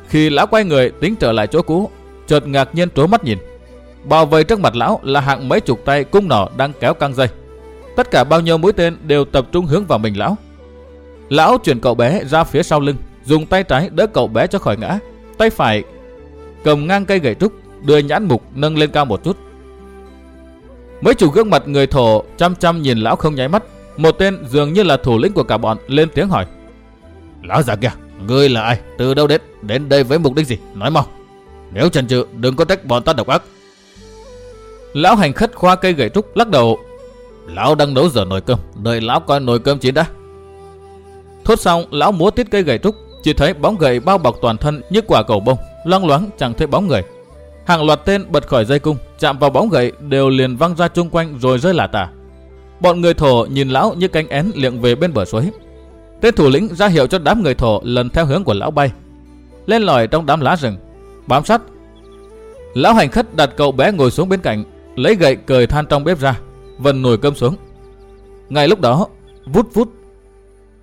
Khi lão quay người tính trở lại chỗ cũ, chợt ngạc nhiên trố mắt nhìn. Bao vây trước mặt lão là hạng mấy chục tay cung nỏ đang kéo căng dây. Tất cả bao nhiêu mũi tên đều tập trung hướng vào mình lão. Lão chuyển cậu bé ra phía sau lưng, dùng tay trái đỡ cậu bé cho khỏi ngã, tay phải cầm ngang cây gậy trúc, đưa nhãn mục nâng lên cao một chút. Mấy chủ gương mặt người thổ chăm chăm nhìn lão không nháy mắt, một tên dường như là thủ lĩnh của cả bọn lên tiếng hỏi. Lão già kìa, ngươi là ai? Từ đâu đến? Đến đây với mục đích gì? Nói mau. Nếu chần chừ, đừng có trách bọn ta độc ác. Lão hành khất khoa cây gậy trúc lắc đầu. Lão đang nấu giờ nồi cơm, đợi lão coi nồi cơm chín đã. Thốt xong, lão múa tiết cây gậy trúc, chỉ thấy bóng gậy bao bọc toàn thân như quả cầu bông, loang loáng chẳng thấy bóng người. Hàng loạt tên bật khỏi dây cung, chạm vào bóng gậy đều liền văng ra chung quanh rồi rơi lả tả. Bọn người thổ nhìn lão như cánh én liệng về bên bờ suối. Tên thủ lĩnh ra hiệu cho đám người thổ lần theo hướng của lão bay, lên lòi trong đám lá rừng, bám sát. Lão hành khất đặt cậu bé ngồi xuống bên cạnh, lấy gậy cười than trong bếp ra, vần nồi cơm xuống. Ngay lúc đó, vút vút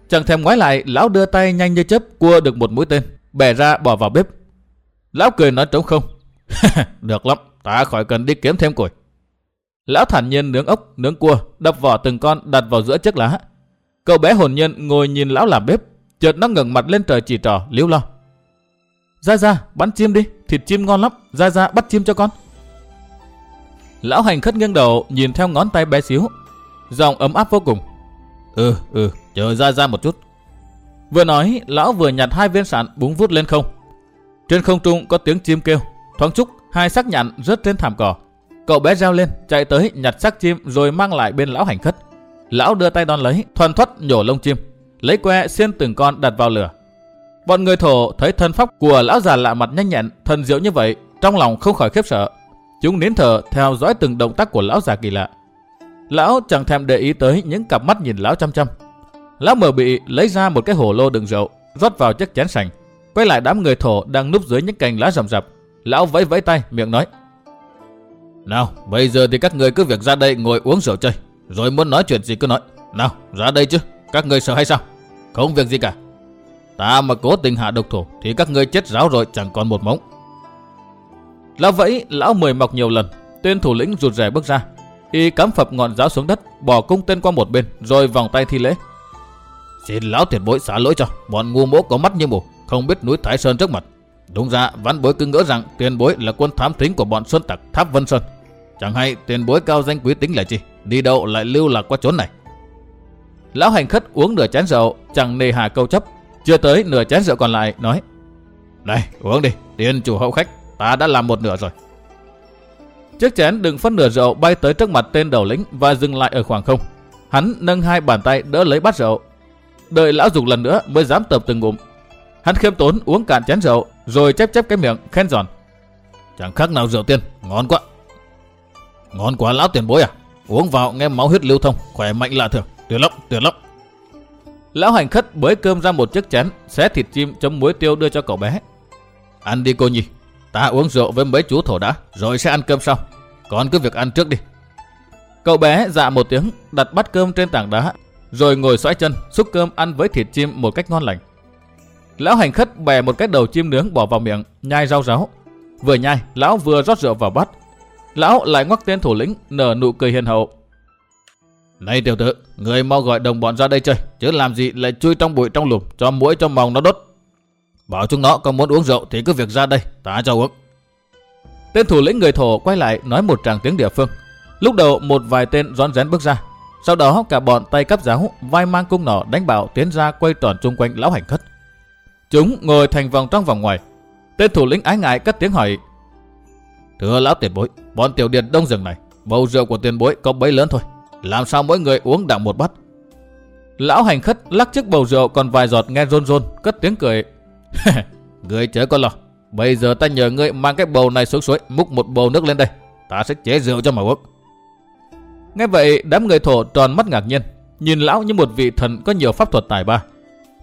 Chẳng thèm ngoái lại, lão đưa tay nhanh như chớp cua được một mũi tên, bẻ ra bỏ vào bếp. Lão cười nói trống không. được lắm, ta khỏi cần đi kiếm thêm củi. Lão thản nhiên nướng ốc, nướng cua, đập vỏ từng con đặt vào giữa chiếc lá. Cậu bé hồn nhiên ngồi nhìn lão làm bếp, chợt nó ngẩng mặt lên trời chỉ trò, liếu lo. Ra ra, bắn chim đi, thịt chim ngon lắm, ra ra bắt chim cho con. Lão hành khất nghiêng đầu nhìn theo ngón tay bé xíu, giọng ấm áp vô cùng. Ừ, ừ, chờ ra ra một chút. Vừa nói, lão vừa nhặt hai viên sạn búng vút lên không. Trên không trung có tiếng chim kêu, thoáng chúc hai xác nhạn rớt trên thảm cỏ. Cậu bé reo lên, chạy tới nhặt xác chim rồi mang lại bên lão hành khất. Lão đưa tay đón lấy, thuần thoát nhổ lông chim, lấy que xiên từng con đặt vào lửa. Bọn người thổ thấy thân pháp của lão già lạ mặt nhanh nhẹn, thần diệu như vậy, trong lòng không khỏi khiếp sợ. Chúng nín thở theo dõi từng động tác của lão già kỳ lạ. Lão chẳng thèm để ý tới những cặp mắt nhìn lão chăm chăm. Lão mở bị lấy ra một cái hồ lô đựng rượu, rót vào chiếc chén sành. Quay lại đám người thổ đang núp dưới những cành lá rậm rạp. Lão vẫy vẫy tay, miệng nói. Nào, bây giờ thì các người cứ việc ra đây ngồi uống rượu chơi, rồi muốn nói chuyện gì cứ nói. Nào, ra đây chứ, các người sợ hay sao? Không việc gì cả. Ta mà cố tình hạ độc thủ thì các ngươi chết ráo rồi chẳng còn một mống. Lão vẫy, lão mười mọc nhiều lần, tên thủ lĩnh rụt rè bước ra. Y cắm phập ngọn giáo xuống đất, bỏ cung tên qua một bên, rồi vòng tay thi lễ. Xin lão tiền bối xả lỗi cho, bọn ngu mỗ có mắt như mù, không biết núi Thái Sơn trước mặt. Đúng ra, văn bối cứ ngỡ rằng tiền bối là quân thám thính của bọn sơn Tặc Tháp Vân Sơn. Chẳng hay tiền bối cao danh quý tính là chi, đi đâu lại lưu lạc qua chốn này. Lão hành khất uống nửa chén rượu, chẳng nề hà câu chấp. Chưa tới nửa chén rượu còn lại, nói. Này, uống đi, tiền chủ hậu khách, ta đã làm một nửa rồi. Chiếc chén đựng phân nửa rượu bay tới trước mặt tên đầu lĩnh và dừng lại ở khoảng không. Hắn nâng hai bàn tay đỡ lấy bát rượu. Đợi lão dục lần nữa mới dám tập từng ngụm. Hắn khiêm tốn uống cạn chén rượu, rồi chép chép cái miệng khen giòn. Chẳng khác nào rượu tiên, ngon quá. Ngon quá lão tiền bối à? Uống vào nghe máu huyết lưu thông, khỏe mạnh lạ thường. Tuyệt lắm, tuyệt lắm. Lão hành khất bới cơm ra một chiếc chén, xé thịt chim chấm muối tiêu đưa cho cậu bé. Ăn đi cô nhi, ta uống rượu với mấy chú thổ đã, rồi sẽ ăn cơm sau. Còn cứ việc ăn trước đi. Cậu bé dạ một tiếng, đặt bát cơm trên tảng đá, rồi ngồi xoay chân, xúc cơm ăn với thịt chim một cách ngon lành. Lão hành khất bè một cái đầu chim nướng bỏ vào miệng, nhai rau ráo. Vừa nhai, lão vừa rót rượu vào bát. Lão lại ngoắc tên thủ lĩnh, nở nụ cười hiền hậu. Này tiểu tử, người mau gọi đồng bọn ra đây chơi, chứ làm gì lại chui trong bụi trong lùm, cho mũi trong mòng nó đốt. Bảo chúng nó có muốn uống rượu thì cứ việc ra đây, ta cho uống. Tên thủ lĩnh người thổ quay lại nói một tràng tiếng địa phương. Lúc đầu một vài tên rón rén bước ra. Sau đó cả bọn tay cấp giáo, vai mang cung nỏ đánh bảo tiến ra quay tròn chung quanh lão hành khất. Chúng ngồi thành vòng trong vòng ngoài. Tên thủ lĩnh ái ngại cất tiếng hỏi. Thưa lão tiền bối, bọn tiểu điệt đông rừng này, bầu rượu của tiền bối có bấy lớn thôi. Làm sao mỗi người uống đặng một bát? Lão hành khất lắc chiếc bầu rượu còn vài giọt nghe rôn rôn, cất tiếng cười. người chớ có lo, bây giờ ta nhờ ngươi mang cái bầu này xuống suối, múc một bầu nước lên đây. Ta sẽ chế rượu cho mà uống. Nghe vậy, đám người thổ tròn mắt ngạc nhiên, nhìn lão như một vị thần có nhiều pháp thuật tài ba.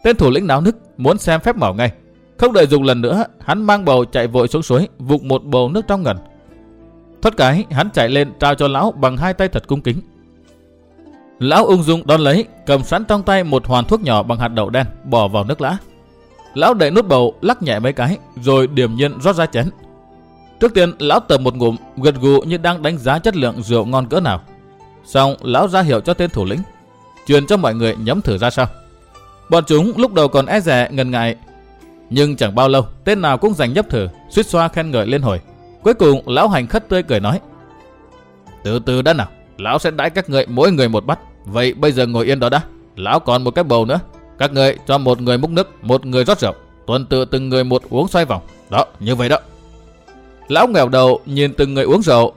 Tên thủ lĩnh náo nức, muốn xem phép màu ngay. Không đợi dùng lần nữa, hắn mang bầu chạy vội xuống suối, vụt một bầu nước trong ngần. Thoát cái, hắn chạy lên trao cho lão bằng hai tay thật cung kính. Lão ung dung đón lấy, cầm sẵn trong tay một hoàn thuốc nhỏ bằng hạt đậu đen, bỏ vào nước lã. Lão đậy nút bầu, lắc nhẹ mấy cái, rồi điểm nhiên rót ra chén. Trước tiên, lão tầm một ngụm, gật gù như đang đánh giá chất lượng rượu ngon cỡ nào. Xong, lão ra hiệu cho tên thủ lĩnh, truyền cho mọi người nhấm thử ra sao. Bọn chúng lúc đầu còn e dè ngần ngại, nhưng chẳng bao lâu, tên nào cũng giành nhấp thử, suýt xoa khen ngợi liên hồi. Cuối cùng, lão hành khất tươi cười nói: "Từ từ đã nào, lão sẽ đãi các người mỗi người một bát. Vậy bây giờ ngồi yên đó đã. Lão còn một cái bầu nữa. Các người cho một người múc nước, một người rót rượu. Tuần tự từng người một uống xoay vòng. Đó, như vậy đó. Lão nghèo đầu nhìn từng người uống rượu.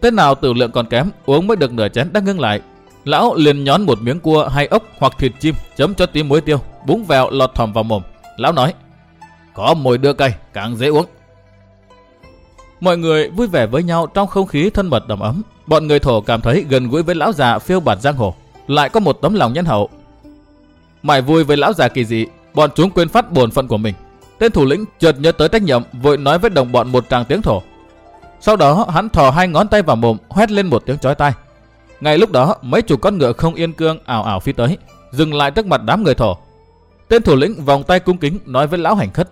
Tên nào tử lượng còn kém, uống mới được nửa chén đã ngưng lại. Lão liền nhón một miếng cua hay ốc hoặc thịt chim chấm cho tí muối tiêu, búng vào lọt thỏm vào mồm. Lão nói, có mùi đưa cay, càng dễ uống. Mọi người vui vẻ với nhau trong không khí thân mật đầm ấm. Bọn người thổ cảm thấy gần gũi với lão già phiêu bạt giang hồ, lại có một tấm lòng nhân hậu. Mải vui với lão già kỳ dị, bọn chúng quên phát bổn phận của mình. Tên thủ lĩnh chợt nhớ tới trách nhiệm, vội nói với đồng bọn một tràng tiếng thổ. Sau đó hắn thò hai ngón tay vào mồm, hét lên một tiếng chói tai. Ngay lúc đó, mấy chục con ngựa không yên cương ảo ảo phi tới, dừng lại trước mặt đám người thổ. Tên thủ lĩnh vòng tay cung kính nói với lão hành khất.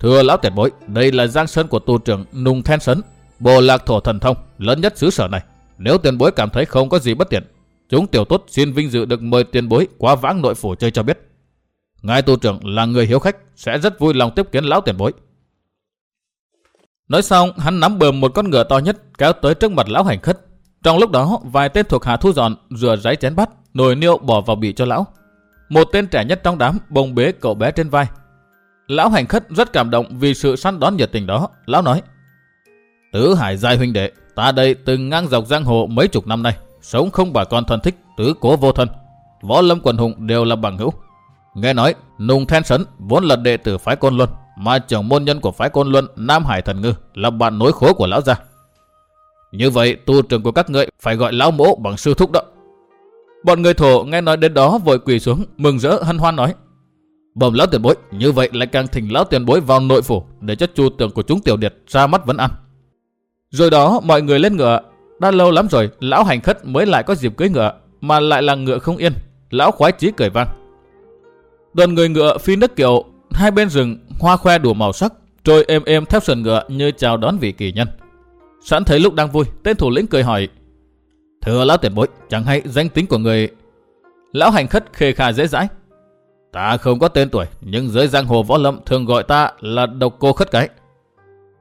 Thưa lão tiền bối, đây là giang sơn của tu trưởng nung Then Sấn, bộ lạc thổ thần thông, lớn nhất xứ sở này. Nếu tiền bối cảm thấy không có gì bất tiện, chúng tiểu tốt xin vinh dự được mời tiền bối qua vãng nội phủ chơi cho biết. Ngài tu trưởng là người hiếu khách, sẽ rất vui lòng tiếp kiến lão tiền bối. Nói xong, hắn nắm bờm một con ngựa to nhất kéo tới trước mặt lão hành khất. Trong lúc đó, vài tên thuộc hạ thu dọn, rửa ráy chén bát, nồi niêu bỏ vào bị cho lão. Một tên trẻ nhất trong đám bồng bế cậu bé trên vai, Lão hành khất rất cảm động vì sự săn đón nhiệt tình đó. Lão nói, Tứ hải giai huynh đệ, ta đây từng ngang dọc giang hồ mấy chục năm nay, sống không bà con thân thích, tứ cố vô thân. Võ lâm quần hùng đều là bằng hữu. Nghe nói, Nùng Then Sấn vốn là đệ tử phái Côn Luân, mà trưởng môn nhân của phái Côn Luân Nam Hải Thần Ngư là bạn nối khố của lão gia. Như vậy, tu trường của các ngươi phải gọi lão mỗ bằng sư thúc đó. Bọn người thổ nghe nói đến đó vội quỳ xuống, mừng rỡ hân hoan nói. Bẩm lão tiền bối, như vậy lại càng thỉnh lão tiền bối vào nội phủ để cho chu tưởng của chúng tiểu điệt ra mắt vẫn ăn. Rồi đó mọi người lên ngựa. Đã lâu lắm rồi lão hành khất mới lại có dịp cưới ngựa mà lại là ngựa không yên. Lão khoái chí cười vang. Đoàn người ngựa phi nước kiệu, hai bên rừng hoa khoe đủ màu sắc, trôi êm êm theo sườn ngựa như chào đón vị kỳ nhân. Sẵn thấy lúc đang vui, tên thủ lĩnh cười hỏi. Thưa lão tiền bối, chẳng hay danh tính của người... Lão hành khất khề khà dễ dãi. Ta không có tên tuổi, nhưng dưới giang hồ võ lâm thường gọi ta là độc cô khất cái.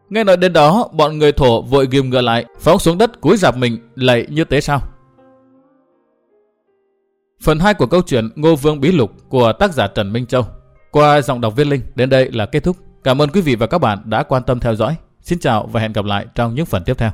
Nghe nói đến đó, bọn người thổ vội ghim ngựa lại, phóng xuống đất cúi dạp mình, lạy như thế sao? Phần 2 của câu chuyện Ngô Vương Bí Lục của tác giả Trần Minh Châu qua giọng đọc viên Linh đến đây là kết thúc. Cảm ơn quý vị và các bạn đã quan tâm theo dõi. Xin chào và hẹn gặp lại trong những phần tiếp theo.